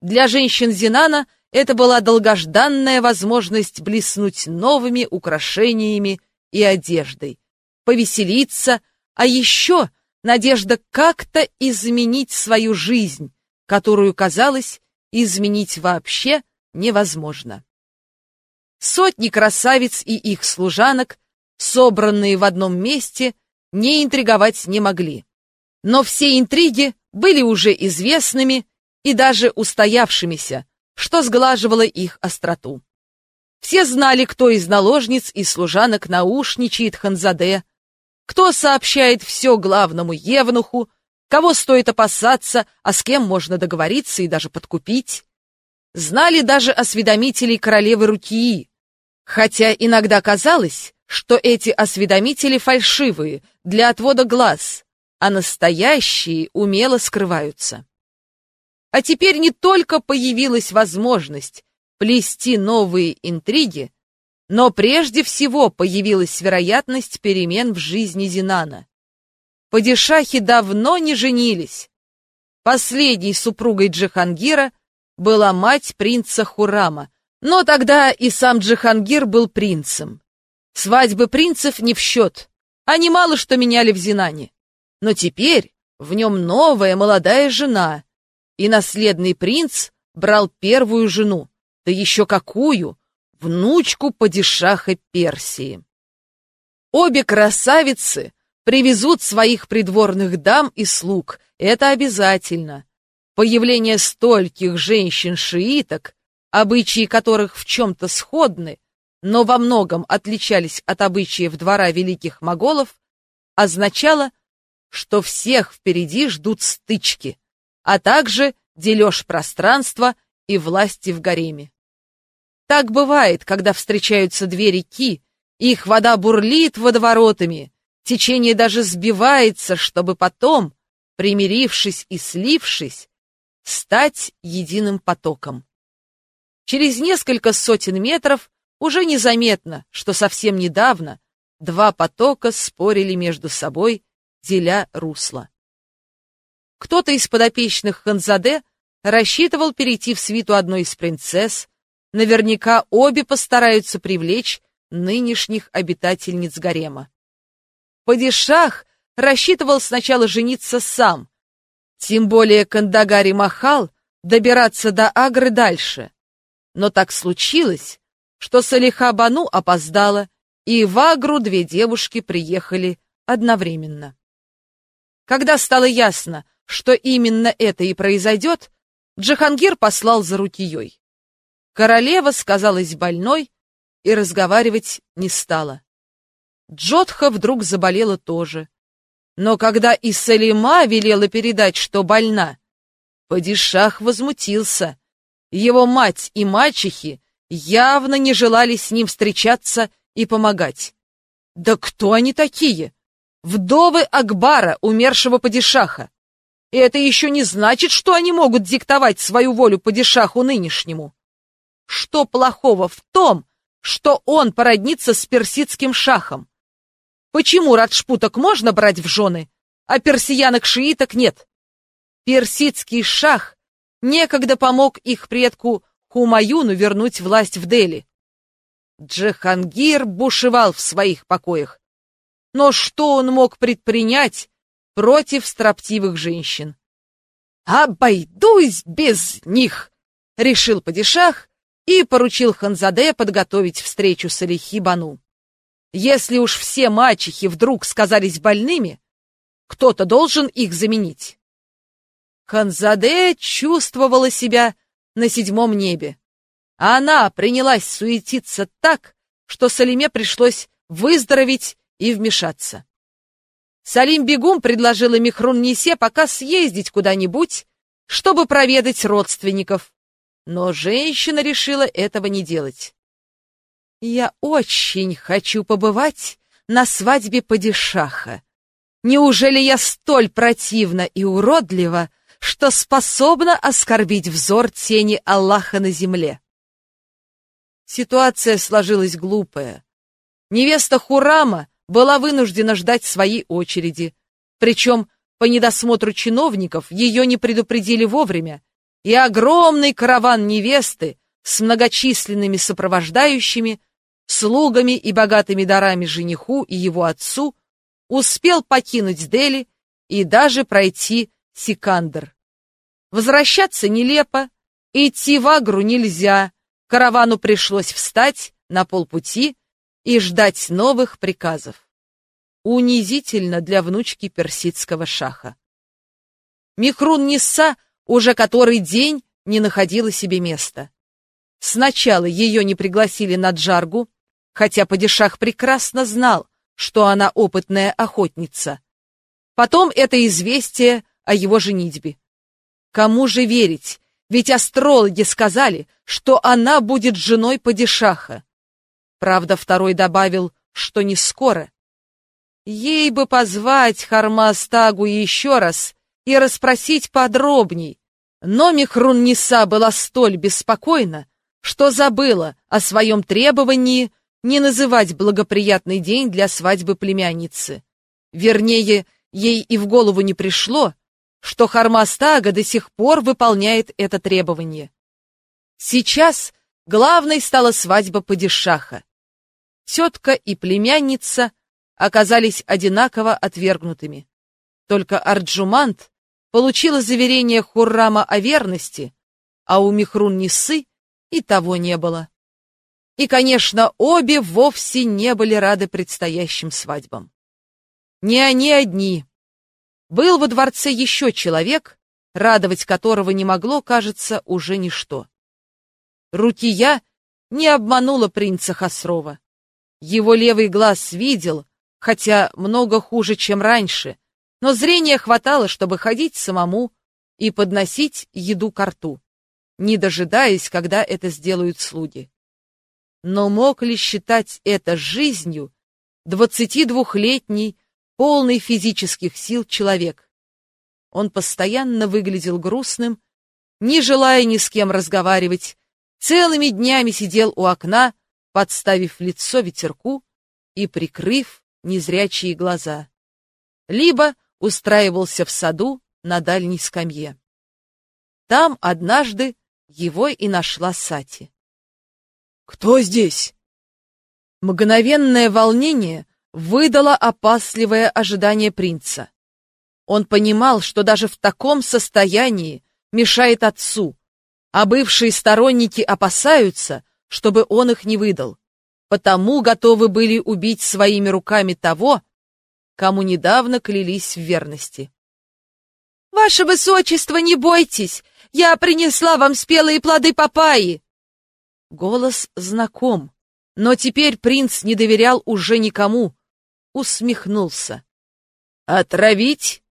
Для женщин Зинана это была долгожданная возможность блеснуть новыми украшениями и одеждой повеселиться, а еще надежда как-то изменить свою жизнь, которую, казалось, изменить вообще невозможно. Сотни красавиц и их служанок, собранные в одном месте, не интриговать не могли. Но все интриги были уже известными и даже устоявшимися, что сглаживало их остроту. Все знали, кто из наложниц и служанок наушничает Ханзаде, кто сообщает все главному евнуху, кого стоит опасаться, а с кем можно договориться и даже подкупить. Знали даже осведомителей королевы Рукии, хотя иногда казалось, что эти осведомители фальшивые, для отвода глаз, а настоящие умело скрываются. А теперь не только появилась возможность плести новые интриги, но прежде всего появилась вероятность перемен в жизни Зинана. Падишахи давно не женились. Последней супругой Джихангира была мать принца Хурама, но тогда и сам Джихангир был принцем. Свадьбы принцев не в счет, они мало что меняли в Зинане. Но теперь в нем новая молодая жена, и наследный принц брал первую жену, да еще какую, внучку падишаха Персии. Обе красавицы привезут своих придворных дам и слуг, это обязательно. Появление стольких женщин-шииток, обычаи которых в чем-то сходны, но во многом отличались от обычаев двора великих моголов, означало, что всех впереди ждут стычки, а также дележ пространства и власти в гареме. Так бывает, когда встречаются две реки, их вода бурлит водоворотами, течение даже сбивается, чтобы потом, примирившись и слившись, стать единым потоком. Через несколько сотен метров уже незаметно, что совсем недавно два потока спорили между собой, деля русло. Кто-то из подопечных Ханзаде рассчитывал перейти в свиту одной из принцесс, Наверняка обе постараются привлечь нынешних обитательниц гарема. Падишах рассчитывал сначала жениться сам, тем более Кандагари Махал добираться до Агры дальше. Но так случилось, что Салиха Бану опоздала, и в Агру две девушки приехали одновременно. Когда стало ясно, что именно это и произойдет, Джахангир послал за Рукией. Королева сказалась больной и разговаривать не стала. Джотха вдруг заболела тоже. Но когда и Салима велела передать, что больна, Падишах возмутился. Его мать и мачехи явно не желали с ним встречаться и помогать. Да кто они такие? Вдовы Акбара, умершего Падишаха. И это еще не значит, что они могут диктовать свою волю Падишаху нынешнему. Что плохого в том, что он породнится с персидским шахом? Почему раджпуток можно брать в жены, а персиянок-шииток нет? Персидский шах некогда помог их предку Хумаюну вернуть власть в Дели. Джахангир бушевал в своих покоях. Но что он мог предпринять против строптивых женщин? «Обойдусь без них!» — решил падишах и поручил Ханзаде подготовить встречу с Алихи Бану. Если уж все мачехи вдруг сказались больными, кто-то должен их заменить. Ханзаде чувствовала себя на седьмом небе. Она принялась суетиться так, что Салиме пришлось выздороветь и вмешаться. Салим Бегум предложила Михрун Нисе пока съездить куда-нибудь, чтобы проведать родственников, но женщина решила этого не делать. «Я очень хочу побывать на свадьбе падишаха. Неужели я столь противна и уродлива, что способна оскорбить взор тени Аллаха на земле?» Ситуация сложилась глупая. Невеста Хурама была вынуждена ждать своей очереди, причем по недосмотру чиновников ее не предупредили вовремя, и огромный караван невесты с многочисленными сопровождающими, слугами и богатыми дарами жениху и его отцу успел покинуть Дели и даже пройти Сикандр. Возвращаться нелепо, идти в Агру нельзя, каравану пришлось встать на полпути и ждать новых приказов. Унизительно для внучки персидского шаха. Михрун Нисса уже который день не находила себе места. Сначала ее не пригласили на Джаргу, хотя Падишах прекрасно знал, что она опытная охотница. Потом это известие о его женитьбе. Кому же верить? Ведь астрологи сказали, что она будет женой Падишаха. Правда, второй добавил, что не скоро. Ей бы позвать Хармастагу еще раз и расспросить подробней, но Михрун-Ниса была столь беспокойна, что забыла о своем требовании не называть благоприятный день для свадьбы племянницы. Вернее, ей и в голову не пришло, что Хармастага до сих пор выполняет это требование. Сейчас главной стала свадьба падишаха. Тетка и племянница оказались одинаково отвергнутыми. Только Арджумант получила заверение Хуррама о верности, а у Михрун-Нисы и того не было. И, конечно, обе вовсе не были рады предстоящим свадьбам. Не они одни. Был во дворце еще человек, радовать которого не могло, кажется, уже ничто. Рукия не обманула принца Хасрова. Его левый глаз видел, хотя много хуже, чем раньше, но зрения хватало, чтобы ходить самому и подносить еду к рту, не дожидаясь, когда это сделают слуги. Но мог ли считать это жизнью двадцатидвухлетний, полный физических сил человек? Он постоянно выглядел грустным, не желая ни с кем разговаривать, целыми днями сидел у окна, подставив лицо ветерку и прикрыв незрячие глаза. Либо устраивался в саду на дальней скамье. Там однажды его и нашла Сати. «Кто здесь?» Мгновенное волнение выдало опасливое ожидание принца. Он понимал, что даже в таком состоянии мешает отцу, а бывшие сторонники опасаются, чтобы он их не выдал, потому готовы были убить своими руками того, кому недавно клялись в верности. «Ваше Высочество, не бойтесь! Я принесла вам спелые плоды папайи!» Голос знаком, но теперь принц не доверял уже никому. Усмехнулся. «Отравить?»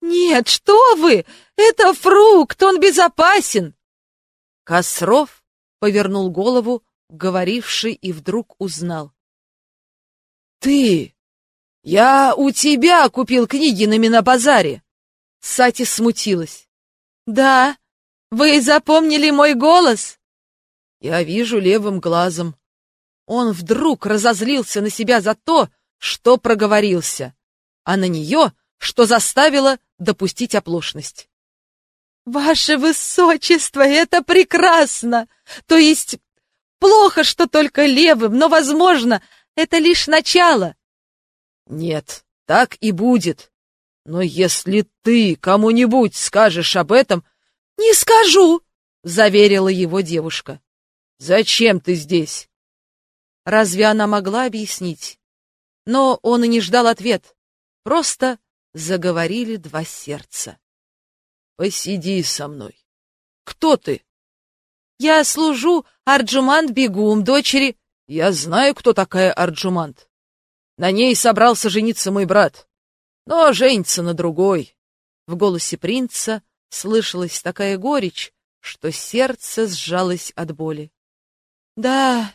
«Нет, что вы! Это фрукт, он безопасен!» Косров повернул голову, говоривший, и вдруг узнал. «Ты!» «Я у тебя купил книги на Минобазаре!» Сати смутилась. «Да, вы запомнили мой голос?» «Я вижу левым глазом». Он вдруг разозлился на себя за то, что проговорился, а на нее, что заставило допустить оплошность. «Ваше высочество, это прекрасно! То есть плохо, что только левым, но, возможно, это лишь начало. Нет, так и будет. Но если ты кому-нибудь скажешь об этом... Не скажу, заверила его девушка. Зачем ты здесь? Разве она могла объяснить? Но он и не ждал ответ. Просто заговорили два сердца. Посиди со мной. Кто ты? Я служу Арджумант Бегум, дочери... Я знаю, кто такая Арджумант. На ней собрался жениться мой брат, но женится на другой. В голосе принца слышалась такая горечь, что сердце сжалось от боли. — Да,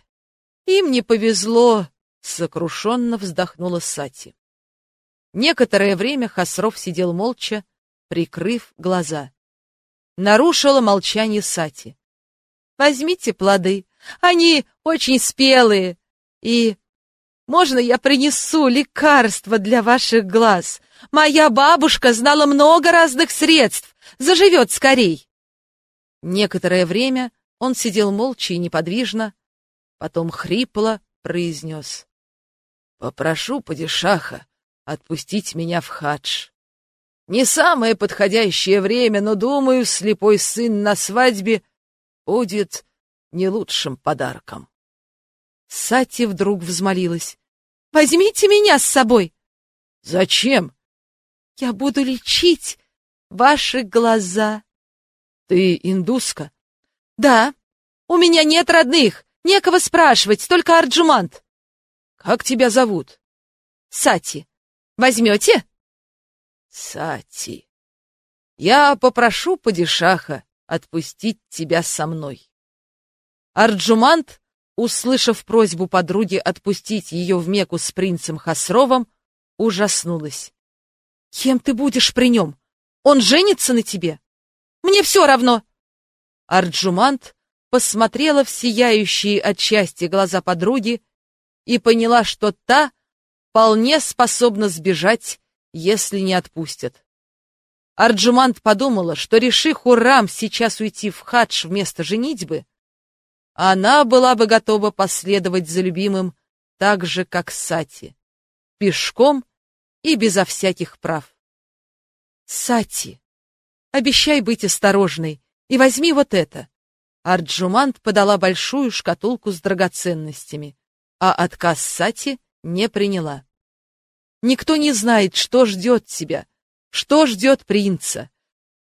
им не повезло, — сокрушенно вздохнула Сати. Некоторое время Хасров сидел молча, прикрыв глаза. Нарушила молчание Сати. — Возьмите плоды, они очень спелые, и можно я принесу лекарство для ваших глаз? Моя бабушка знала много разных средств. Заживет скорей. Некоторое время он сидел молча и неподвижно, потом хрипло произнес. Попрошу падишаха отпустить меня в хадж. Не самое подходящее время, но, думаю, слепой сын на свадьбе будет не лучшим подарком. Сати вдруг взмолилась. «Возьмите меня с собой!» «Зачем?» «Я буду лечить ваши глаза». «Ты индуска?» «Да. У меня нет родных, некого спрашивать, только Арджумант». «Как тебя зовут?» «Сати. Возьмете?» Сати, я попрошу падишаха отпустить тебя со мной. Арджумант, услышав просьбу подруги отпустить ее в Мекку с принцем Хасровым, ужаснулась. «Кем ты будешь при нем? Он женится на тебе? Мне все равно!» Арджумант посмотрела в сияющие от счастья глаза подруги и поняла, что та вполне способна сбежать если не отпустят. Арджумант подумала, что реши Хуррам сейчас уйти в хадж вместо женитьбы, она была бы готова последовать за любимым так же, как Сати, пешком и безо всяких прав. Сати, обещай быть осторожной и возьми вот это. Арджумант подала большую шкатулку с драгоценностями, а отказ Сати не приняла. Никто не знает, что ждет тебя, что ждет принца.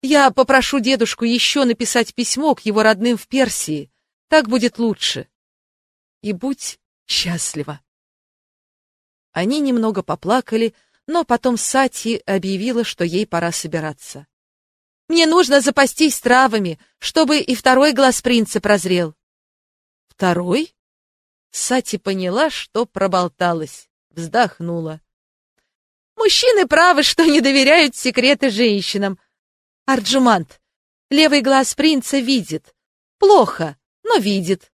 Я попрошу дедушку еще написать письмо к его родным в Персии. Так будет лучше. И будь счастлива. Они немного поплакали, но потом Сати объявила, что ей пора собираться. «Мне нужно запастись травами, чтобы и второй глаз принца прозрел». «Второй?» Сати поняла, что проболталась, вздохнула. Мужчины правы, что не доверяют секреты женщинам. Арджумант, левый глаз принца видит. Плохо, но видит.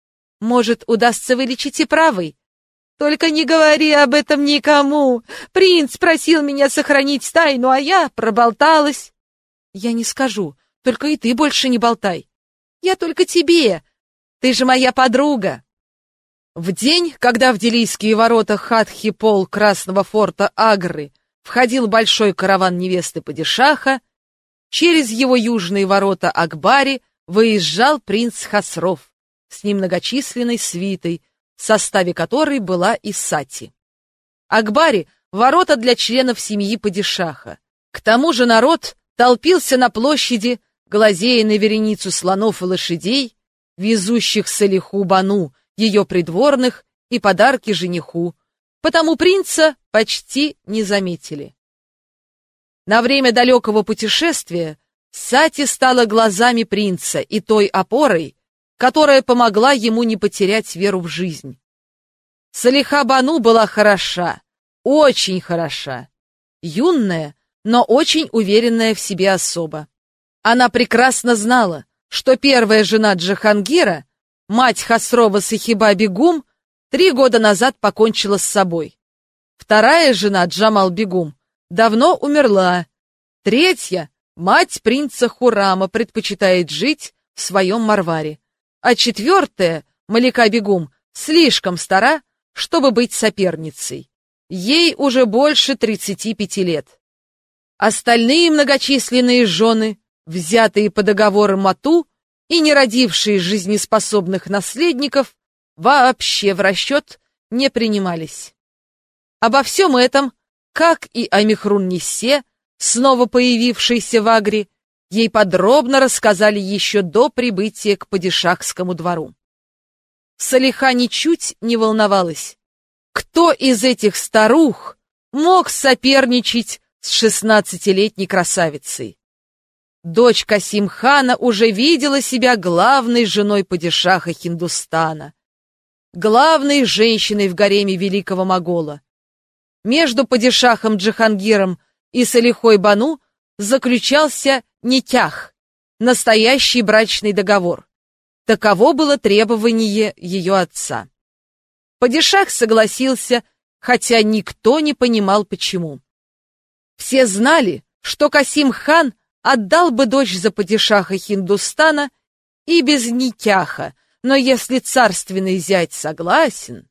Может, удастся вылечить и правый. Только не говори об этом никому. Принц просил меня сохранить тайну, а я проболталась. Я не скажу, только и ты больше не болтай. Я только тебе. Ты же моя подруга. В день, когда в Делийские ворота Хатхи пол Красного форта Агры входил большой караван невесты Падишаха, через его южные ворота Акбари выезжал принц Хасров с немногочисленной свитой, в составе которой была и Сати. Акбари — ворота для членов семьи Падишаха. К тому же народ толпился на площади, глазея на вереницу слонов и лошадей, везущих Салиху Бану, ее придворных, и подарки жениху, потому принца почти не заметили. На время далекого путешествия Сати стала глазами принца и той опорой, которая помогла ему не потерять веру в жизнь. Салиха Бану была хороша, очень хороша, юная, но очень уверенная в себе особа. Она прекрасно знала, что первая жена Джахангира, мать Хасрова Сахиба Бегум, три года назад покончила с собой. Вторая жена Джамал Бегум давно умерла. Третья, мать принца Хурама, предпочитает жить в своем Марваре. А четвертая, Малика Бегум, слишком стара, чтобы быть соперницей. Ей уже больше 35 лет. Остальные многочисленные жены, взятые по договору Мату и не родившие жизнеспособных наследников, вообще в расчет не принимались. Обо всем этом, как и о Мехрун-Ниссе, снова появившейся в Агре, ей подробно рассказали еще до прибытия к Падишахскому двору. Салиха ничуть не волновалась. Кто из этих старух мог соперничать с шестнадцатилетней красавицей? Дочь Касим-хана уже видела себя главной женой падишаха Хиндустана главной женщиной в гареме великого могола. Между падишахом Джихангиром и Салихой Бану заключался нитях, настоящий брачный договор. Таково было требование ее отца. Падишах согласился, хотя никто не понимал почему. Все знали, что Касим-хан отдал бы дочь за падишаха Хиндустана и без нитяха, но если царственный зять согласен...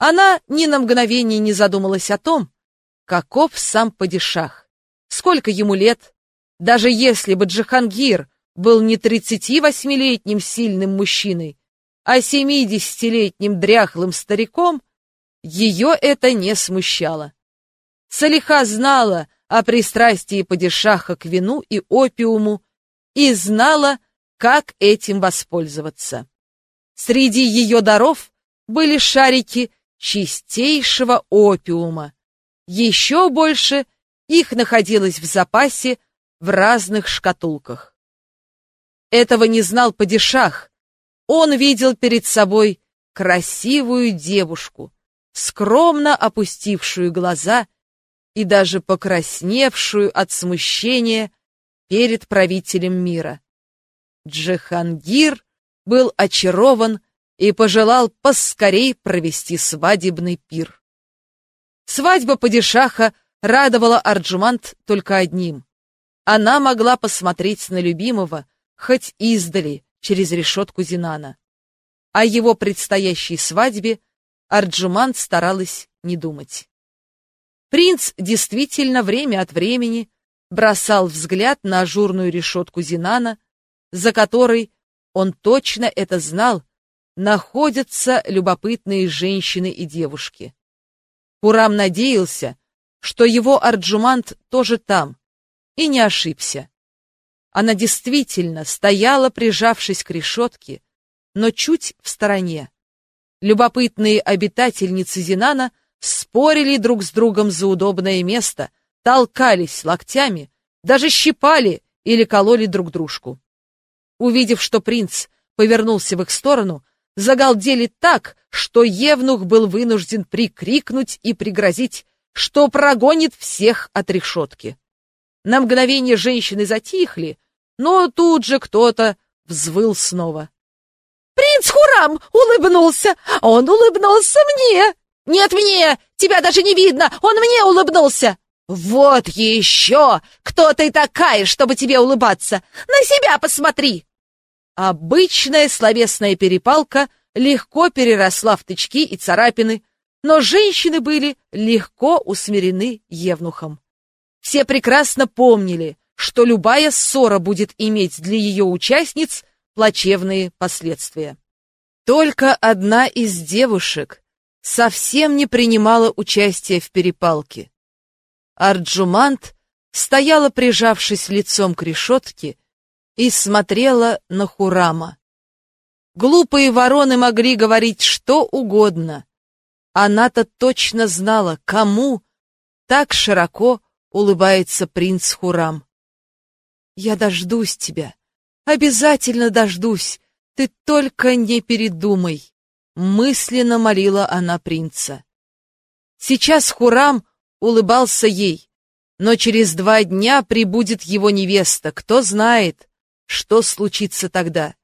Она ни на мгновение не задумалась о том, каков сам падишах, сколько ему лет. Даже если бы Джахангир был не 38-летним сильным мужчиной, а 70-летним дряхлым стариком, ее это не смущало. Салиха знала о пристрастии падишаха к вину и опиуму и знала, как этим воспользоваться. Среди ее даров были шарики чистейшего опиума. Еще больше их находилось в запасе в разных шкатулках. Этого не знал падишах. Он видел перед собой красивую девушку, скромно опустившую глаза и даже покрасневшую от смущения перед правителем мира. Джихангир был очарован и пожелал поскорей провести свадебный пир. Свадьба падишаха радовала Арджумант только одним. Она могла посмотреть на любимого, хоть издали, через решетку Зинана. О его предстоящей свадьбе Арджумант старалась не думать. Принц действительно время от времени бросал взгляд на ажурную решетку Зинана, за которой, он точно это знал, находятся любопытные женщины и девушки. Пурам надеялся, что его Арджумант тоже там, и не ошибся. Она действительно стояла, прижавшись к решетке, но чуть в стороне. Любопытные обитательницы Зинана спорили друг с другом за удобное место, толкались локтями, даже щипали или кололи друг дружку. Увидев, что принц повернулся в их сторону, загалдели так, что Евнух был вынужден прикрикнуть и пригрозить, что прогонит всех от решетки. На мгновение женщины затихли, но тут же кто-то взвыл снова. «Принц Хурам улыбнулся! Он улыбнулся мне! Нет мне! Тебя даже не видно! Он мне улыбнулся!» «Вот еще! Кто ты такая, чтобы тебе улыбаться? На себя посмотри!» Обычная словесная перепалка легко переросла в тычки и царапины, но женщины были легко усмирены Евнухом. Все прекрасно помнили, что любая ссора будет иметь для ее участниц плачевные последствия. Только одна из девушек совсем не принимала участия в перепалке. Арджумант стояла, прижавшись лицом к решетке, и смотрела на Хурама. Глупые вороны могли говорить что угодно. Она-то точно знала, кому так широко улыбается принц Хурам. «Я дождусь тебя, обязательно дождусь, ты только не передумай», — мысленно молила она принца. Сейчас Хурам улыбался ей, но через два дня прибудет его невеста, кто знает, что случится тогда?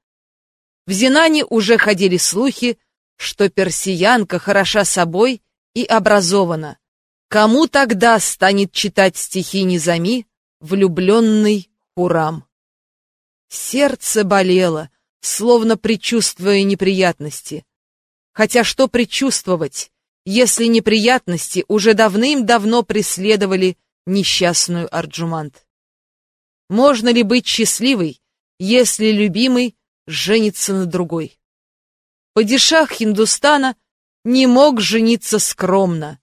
В Зинане уже ходили слухи, что персиянка хороша собой и образована. Кому тогда станет читать стихи Низами, влюбленный Хурам? Сердце болело, словно предчувствуя неприятности. Хотя что предчувствовать, если неприятности уже давным-давно преследовали несчастную Арджумант? Можно ли быть счастливой, если любимый женится на другой. Падишах Хиндустана не мог жениться скромно.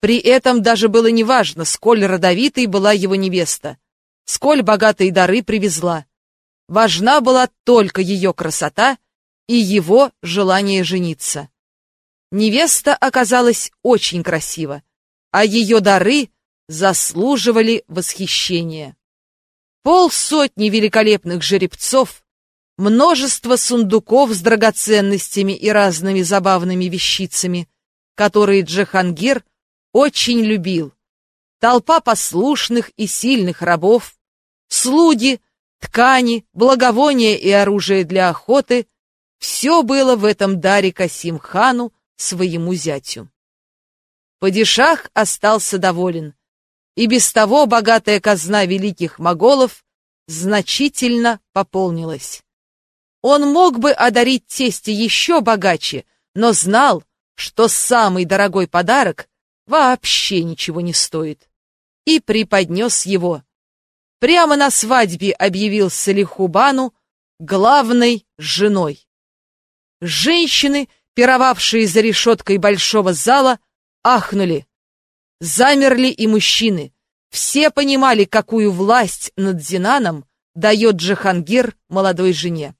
При этом даже было неважно, сколь родовитой была его невеста, сколь богатые дары привезла. Важна была только ее красота и его желание жениться. Невеста оказалась очень красива, а ее дары заслуживали восхищения полсотни великолепных жеребцов, множество сундуков с драгоценностями и разными забавными вещицами, которые Джахангир очень любил, толпа послушных и сильных рабов, слуги, ткани, благовония и оружие для охоты — все было в этом даре Касим-хану своему зятю. Падишах остался доволен и без того богатая казна великих моголов значительно пополнилась. Он мог бы одарить тесте еще богаче, но знал, что самый дорогой подарок вообще ничего не стоит, и преподнес его прямо на свадьбе объявил Салихубану главной женой. Женщины, пировавшие за решеткой большого зала, ахнули. Замерли и мужчины. Все понимали, какую власть над Зинаном дает Джахангир молодой жене.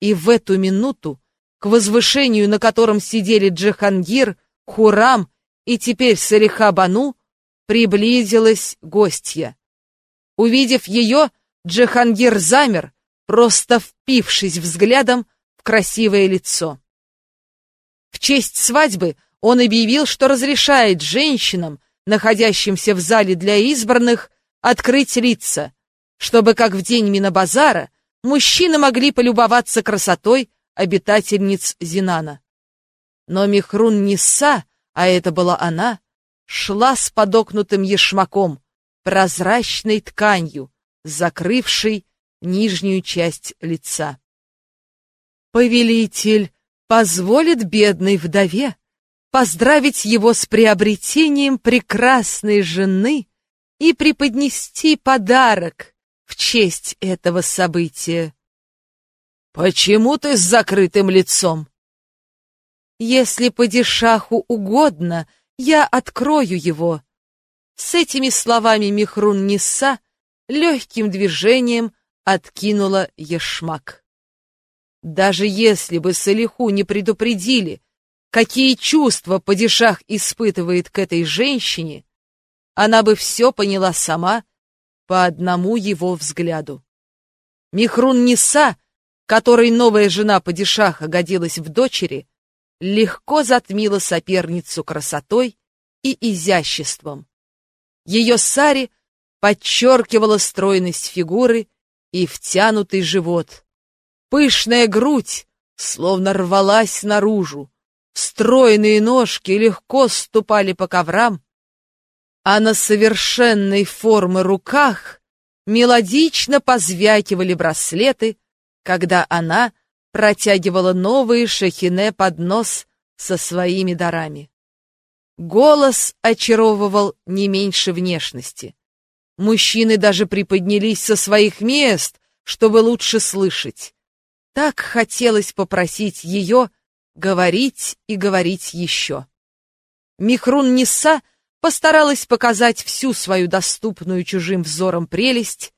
И в эту минуту к возвышению, на котором сидели Джахангир, Хурам и теперь Салиха Бану, приблизилась гостья. Увидев ее, Джахангир замер, просто впившись взглядом в красивое лицо. В честь свадьбы он объявил, что разрешает женщинам, находящимся в зале для избранных, открыть лица, чтобы, как в день Минобазара, мужчины могли полюбоваться красотой обитательниц Зинана. Но Михрун Ниса, а это была она, шла с подокнутым ешмаком, прозрачной тканью, закрывшей нижнюю часть лица. Повелитель позволит бедной вдове поздравить его с приобретением прекрасной жены и преподнести подарок в честь этого события. «Почему ты с закрытым лицом?» «Если падишаху угодно, я открою его». С этими словами Михрун Ниса легким движением откинула ешмак. Даже если бы Салиху не предупредили, какие чувства падишах испытывает к этой женщине, она бы все поняла сама по одному его взгляду. Михрун Ниса — которой новая жена падишаха годилась в дочери, легко затмила соперницу красотой и изяществом. Ее сари подчеркивала стройность фигуры и втянутый живот. Пышная грудь словно рвалась наружу, стройные ножки легко ступали по коврам, а на совершенной формы руках мелодично позвякивали браслеты, когда она протягивала новые шахине под нос со своими дарами. Голос очаровывал не меньше внешности. Мужчины даже приподнялись со своих мест, чтобы лучше слышать. Так хотелось попросить ее говорить и говорить еще. Михрун Ниса постаралась показать всю свою доступную чужим взором прелесть,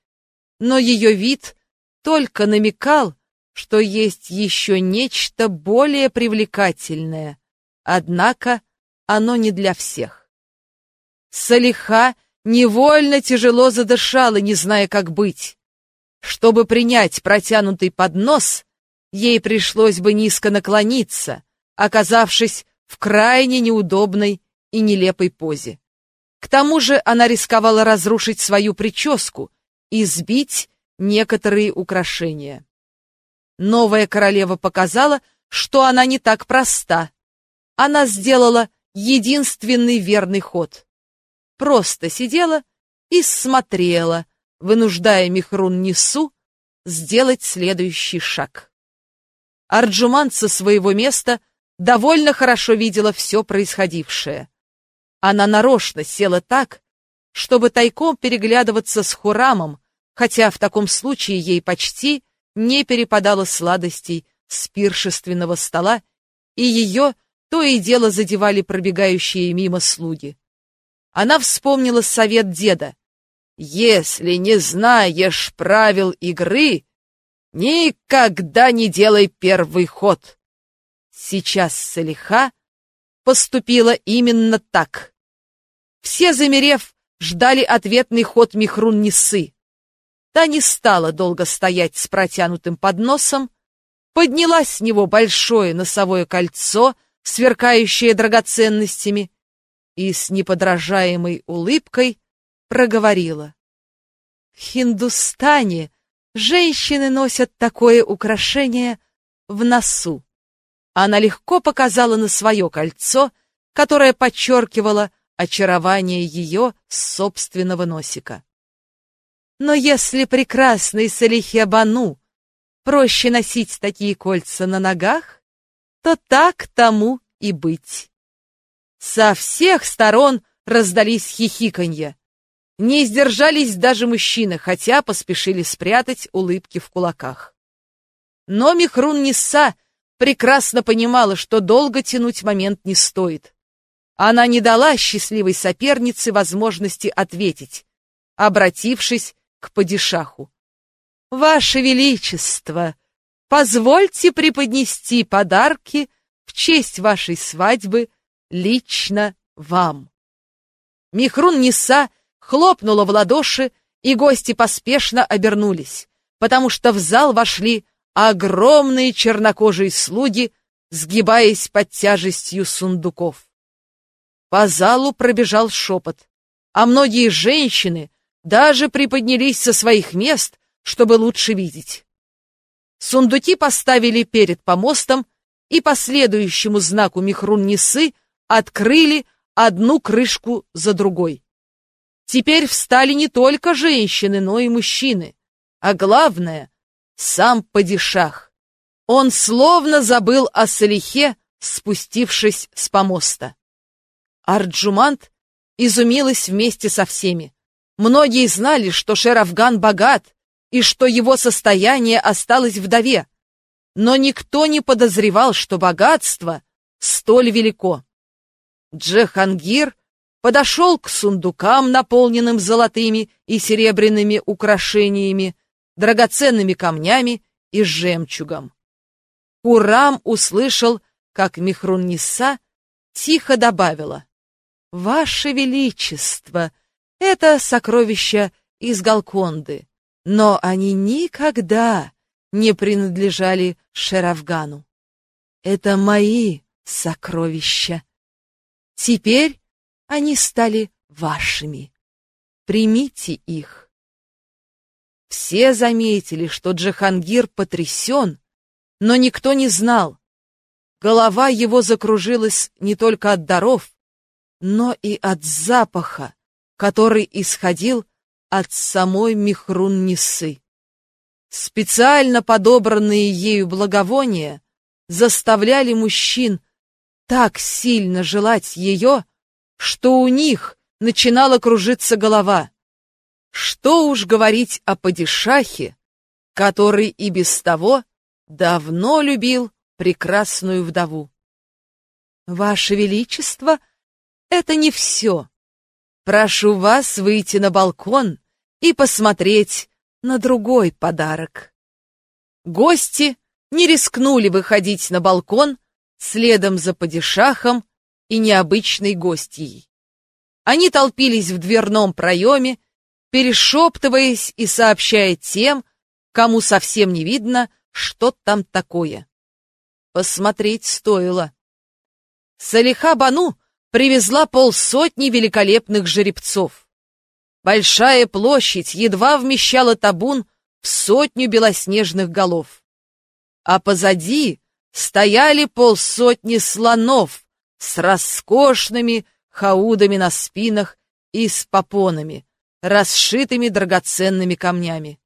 но ее вид только намекал, что есть еще нечто более привлекательное, однако оно не для всех. Салиха невольно тяжело задышала, не зная, как быть. Чтобы принять протянутый поднос, ей пришлось бы низко наклониться, оказавшись в крайне неудобной и нелепой позе. К тому же она рисковала разрушить свою прическу и сбить некоторые украшения. Новая королева показала, что она не так проста. Она сделала единственный верный ход. Просто сидела и смотрела, вынуждая Михрун Нису сделать следующий шаг. Арджуман со своего места довольно хорошо видела все происходившее. Она нарочно села так, чтобы тайком переглядываться с Хурамом, хотя в таком случае ей почти не перепадало сладостей с пиршественного стола, и ее то и дело задевали пробегающие мимо слуги. Она вспомнила совет деда. «Если не знаешь правил игры, никогда не делай первый ход». Сейчас Салиха поступила именно так. Все, замерев, ждали ответный ход Михрун Несы. Та не стала долго стоять с протянутым подносом, подняла с него большое носовое кольцо, сверкающее драгоценностями, и с неподражаемой улыбкой проговорила. В Хиндустане женщины носят такое украшение в носу. Она легко показала на свое кольцо, которое подчеркивало очарование ее собственного носика. Но если прекрасный Салихе Бану проще носить такие кольца на ногах, то так тому и быть. Со всех сторон раздались хихиканья. Не сдержались даже мужчины, хотя поспешили спрятать улыбки в кулаках. Но Михрун Нисса прекрасно понимала, что долго тянуть момент не стоит. Она не дала счастливой сопернице возможности ответить, обратившись к падишаху. «Ваше Величество, позвольте преподнести подарки в честь вашей свадьбы лично вам». Михрун Ниса хлопнула в ладоши, и гости поспешно обернулись, потому что в зал вошли огромные чернокожие слуги, сгибаясь под тяжестью сундуков. По залу пробежал шепот, а многие женщины даже приподнялись со своих мест, чтобы лучше видеть. Сундуки поставили перед помостом и по следующему знаку Михрун-Несы открыли одну крышку за другой. Теперь встали не только женщины, но и мужчины, а главное — сам падишах. Он словно забыл о Салихе, спустившись с помоста. Арджумант изумилась вместе со всеми. Многие знали, что Шерафган богат и что его состояние осталось вдове, но никто не подозревал, что богатство столь велико. Джехангир подошел к сундукам, наполненным золотыми и серебряными украшениями, драгоценными камнями и жемчугом. Курам услышал, как Михрунниса тихо добавила. «Ваше Величество, это сокровища из Галконды, но они никогда не принадлежали Шерафгану. Это мои сокровища. Теперь они стали вашими. Примите их». Все заметили, что Джахангир потрясен, но никто не знал. Голова его закружилась не только от даров, но и от запаха, который исходил от самой Михрун-Нисы. Специально подобранные ею благовония заставляли мужчин так сильно желать ее, что у них начинала кружиться голова. Что уж говорить о падишахе, который и без того давно любил прекрасную вдову. «Ваше Величество!» это не все. Прошу вас выйти на балкон и посмотреть на другой подарок. Гости не рискнули выходить на балкон следом за падишахом и необычной гостьей. Они толпились в дверном проеме, перешептываясь и сообщая тем, кому совсем не видно, что там такое. Посмотреть стоило. Салиха Бану привезла полсотни великолепных жеребцов. Большая площадь едва вмещала табун в сотню белоснежных голов. А позади стояли полсотни слонов с роскошными хаудами на спинах и с попонами, расшитыми драгоценными камнями.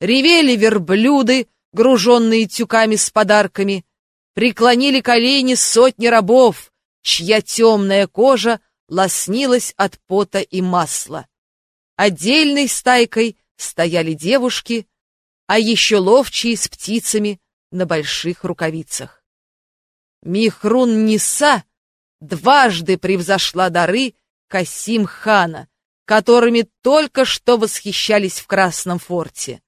Ревели верблюды, груженные тюками с подарками, преклонили колени сотни рабов, чья темная кожа лоснилась от пота и масла. Отдельной стайкой стояли девушки, а еще ловчие с птицами на больших рукавицах. Михрун Ниса дважды превзошла дары Касим хана, которыми только что восхищались в Красном форте.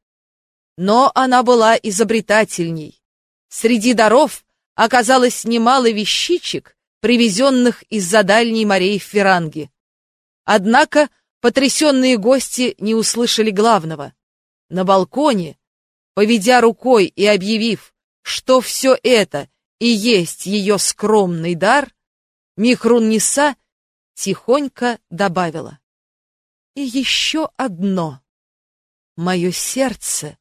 Но она была изобретательней. Среди даров оказалось немало вещичек, привезенных из-за дальней морей Феранги. Однако потрясенные гости не услышали главного. На балконе, поведя рукой и объявив, что все это и есть ее скромный дар, Михрун Ниса тихонько добавила. И еще одно. Мое сердце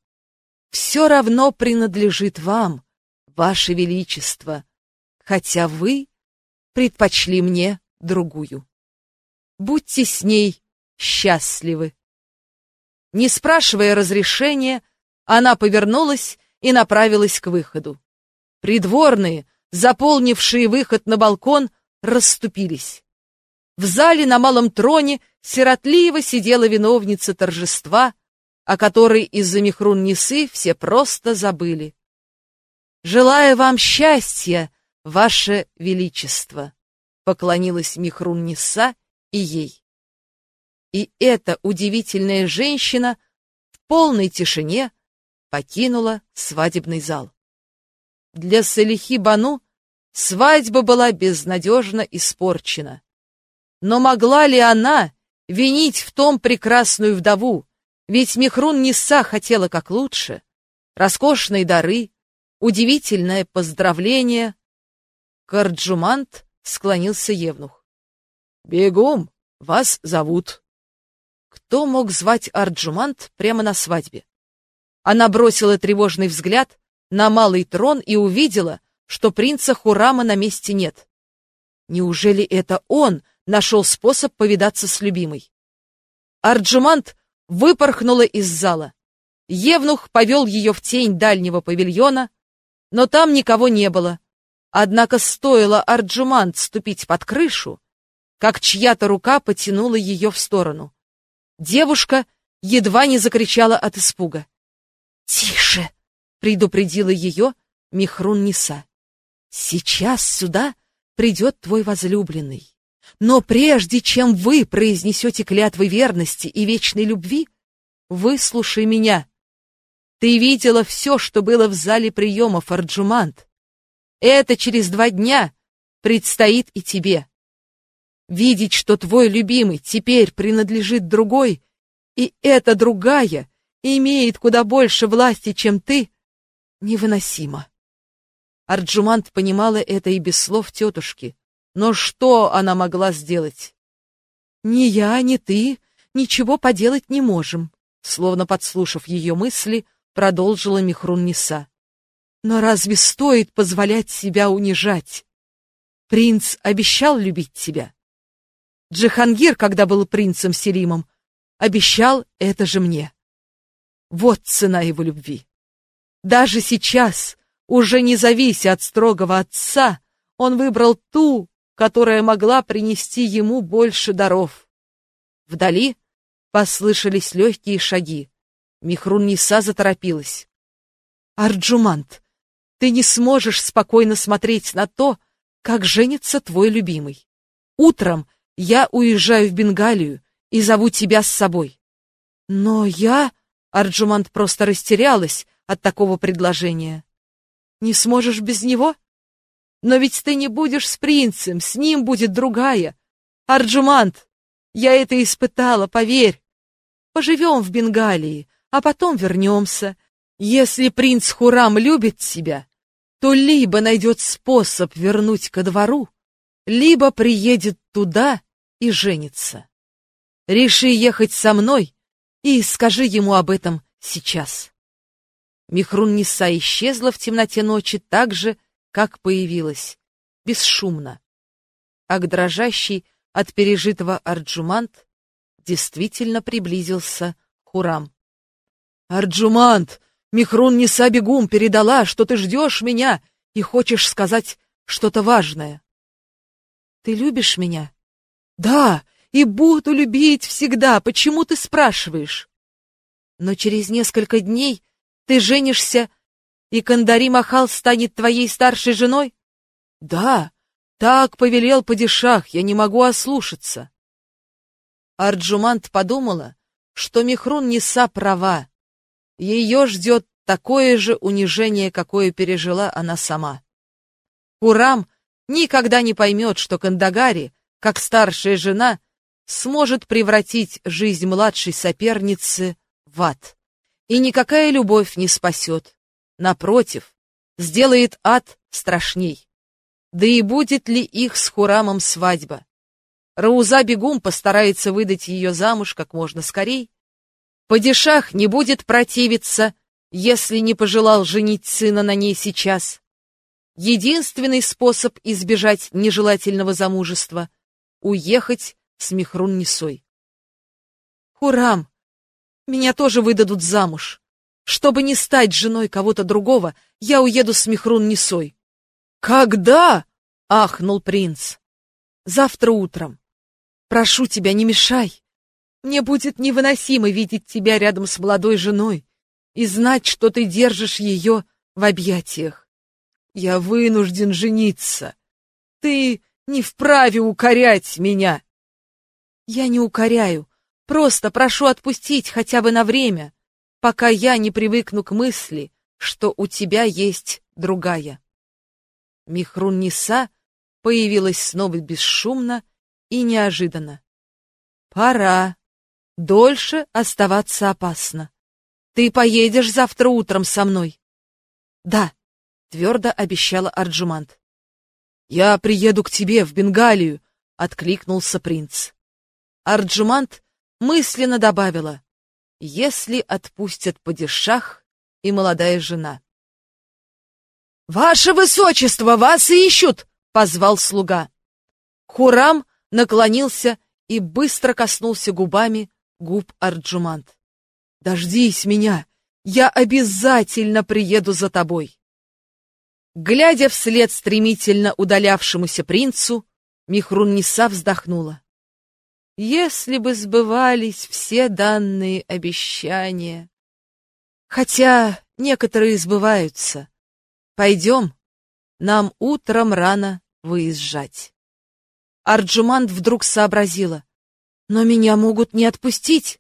все равно принадлежит вам, ваше величество, хотя вы предпочли мне другую. Будьте с ней счастливы. Не спрашивая разрешения, она повернулась и направилась к выходу. Придворные, заполнившие выход на балкон, расступились. в зале на малом троне сиротливо сидела виновница торжества, о которой из-за Михрун-Несы все просто забыли. «Желаю вам счастья, ваше величество!» — поклонилась Михрун-Неса и ей. И эта удивительная женщина в полной тишине покинула свадебный зал. Для Салихи Бану свадьба была безнадежно испорчена. Но могла ли она винить в том прекрасную вдову? Ведь Михрун Ниса хотела как лучше. Роскошные дары, удивительное поздравление. Карджумант склонился Евнух. «Бегом, вас зовут». Кто мог звать Арджумант прямо на свадьбе? Она бросила тревожный взгляд на малый трон и увидела, что принца Хурама на месте нет. Неужели это он нашел способ повидаться с любимой. Арджумант выпорхнула из зала. Евнух повел ее в тень дальнего павильона, но там никого не было. Однако стоило Арджумант ступить под крышу, как чья-то рука потянула ее в сторону. Девушка едва не закричала от испуга. «Тише!» — предупредила ее Михрун Ниса. «Сейчас сюда придет твой возлюбленный. Но прежде чем вы произнесете клятвы верности и вечной любви, выслушай меня. Ты видела все, что было в зале приемов, Арджумант. Это через два дня предстоит и тебе. Видеть, что твой любимый теперь принадлежит другой, и эта другая имеет куда больше власти, чем ты, невыносимо. Арджумант понимала это и без слов тетушки. Но что она могла сделать? Ни я, ни ты ничего поделать не можем, словно подслушав ее мысли, продолжила Михрун Ниса. Но разве стоит позволять себя унижать? Принц обещал любить тебя. Джихангир, когда был принцем Селимом, обещал это же мне. Вот цена его любви. Даже сейчас, уже не завися от строгого отца, он выбрал ту, которая могла принести ему больше даров. Вдали послышались легкие шаги. Михрун-Ниса заторопилась. «Арджумант, ты не сможешь спокойно смотреть на то, как женится твой любимый. Утром я уезжаю в Бенгалию и зову тебя с собой». «Но я...» — Арджумант просто растерялась от такого предложения. «Не сможешь без него?» Но ведь ты не будешь с принцем, с ним будет другая. Арджумант, я это испытала, поверь. Поживем в Бенгалии, а потом вернемся. Если принц Хурам любит тебя, то либо найдет способ вернуть ко двору, либо приедет туда и женится. Реши ехать со мной и скажи ему об этом сейчас. Михрун Ниса исчезла в темноте ночи так же, как появилась, бесшумно. А к дрожащей от пережитого Арджумант действительно приблизился Хурам. «Арджумант, Михрун Ниса бегум передала, что ты ждешь меня и хочешь сказать что-то важное». «Ты любишь меня?» «Да, и буду любить всегда. Почему ты спрашиваешь?» «Но через несколько дней ты женишься и Кандари Махал станет твоей старшей женой? Да, так повелел падишах, я не могу ослушаться. Арджумант подумала, что Михрун Неса права. Ее ждет такое же унижение, какое пережила она сама. Курам никогда не поймет, что Кандагари, как старшая жена, сможет превратить жизнь младшей соперницы в ад. И никакая любовь не спасет. Напротив, сделает ад страшней. Да и будет ли их с Хурамом свадьба? Рауза Бегум постарается выдать ее замуж как можно скорей. Падишах не будет противиться, если не пожелал женить сына на ней сейчас. Единственный способ избежать нежелательного замужества — уехать с Михрун-Несой. Хурам, меня тоже выдадут замуж. Чтобы не стать женой кого-то другого, я уеду с Михрун Несой. Когда? ахнул принц. Завтра утром. Прошу тебя, не мешай. Мне будет невыносимо видеть тебя рядом с молодой женой и знать, что ты держишь ее в объятиях. Я вынужден жениться. Ты не вправе укорять меня. Я не укоряю, просто прошу отпустить хотя бы на время, пока я не привыкну к мысли, что у тебя есть другая. Михрун-Ниса появилась снова бесшумно и неожиданно. Пора. Дольше оставаться опасно. Ты поедешь завтра утром со мной? Да, твердо обещала Арджумант. Я приеду к тебе в Бенгалию, откликнулся принц. Арджумант мысленно добавила, если отпустят падишах и молодая жена. «Ваше высочество, вас ищут!» — позвал слуга. Хурам наклонился и быстро коснулся губами губ Арджумант. «Дождись меня! Я обязательно приеду за тобой!» Глядя вслед стремительно удалявшемуся принцу, Михрунниса вздохнула. «Если бы сбывались все данные обещания...» Хотя некоторые сбываются. Пойдем, нам утром рано выезжать. Арджумант вдруг сообразила. Но меня могут не отпустить.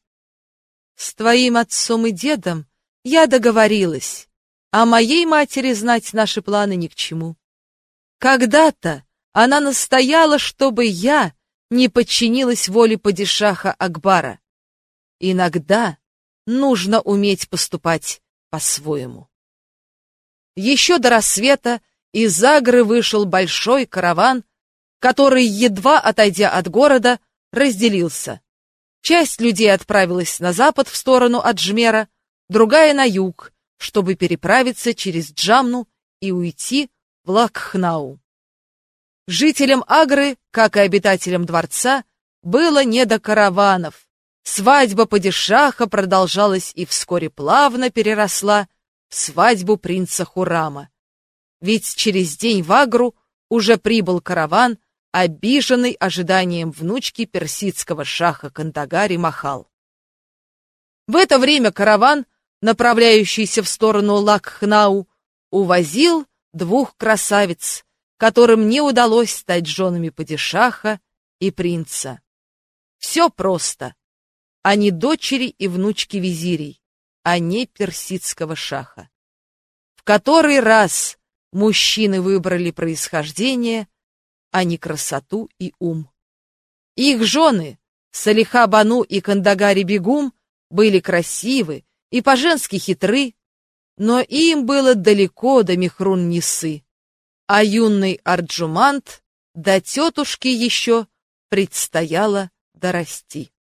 С твоим отцом и дедом я договорилась, а моей матери знать наши планы ни к чему. Когда-то она настояла, чтобы я не подчинилась воле падишаха Акбара. Иногда нужно уметь поступать по-своему. Еще до рассвета из Агры вышел большой караван, который, едва отойдя от города, разделился. Часть людей отправилась на запад в сторону Аджмера, другая на юг, чтобы переправиться через Джамну и уйти в Лакхнау. Жителям Агры, как и обитателям дворца, было не до караванов. Свадьба падишаха продолжалась и вскоре плавно переросла в свадьбу принца Хурама. Ведь через день в Агру уже прибыл караван, обиженный ожиданием внучки персидского шаха Кандагари Махал. В это время караван, направляющийся в сторону Лакхнау, увозил двух красавиц, которым не удалось стать женами падишаха и принца. Все просто. Они дочери и внучки визирей, а не персидского шаха. В который раз мужчины выбрали происхождение, а не красоту и ум. Их жены, Салиха Бану и Кандагари Бегум, были красивы и по-женски хитры, но им было далеко до Михрун-Нисы, а юный Арджумант до тетушки еще предстояло дорасти.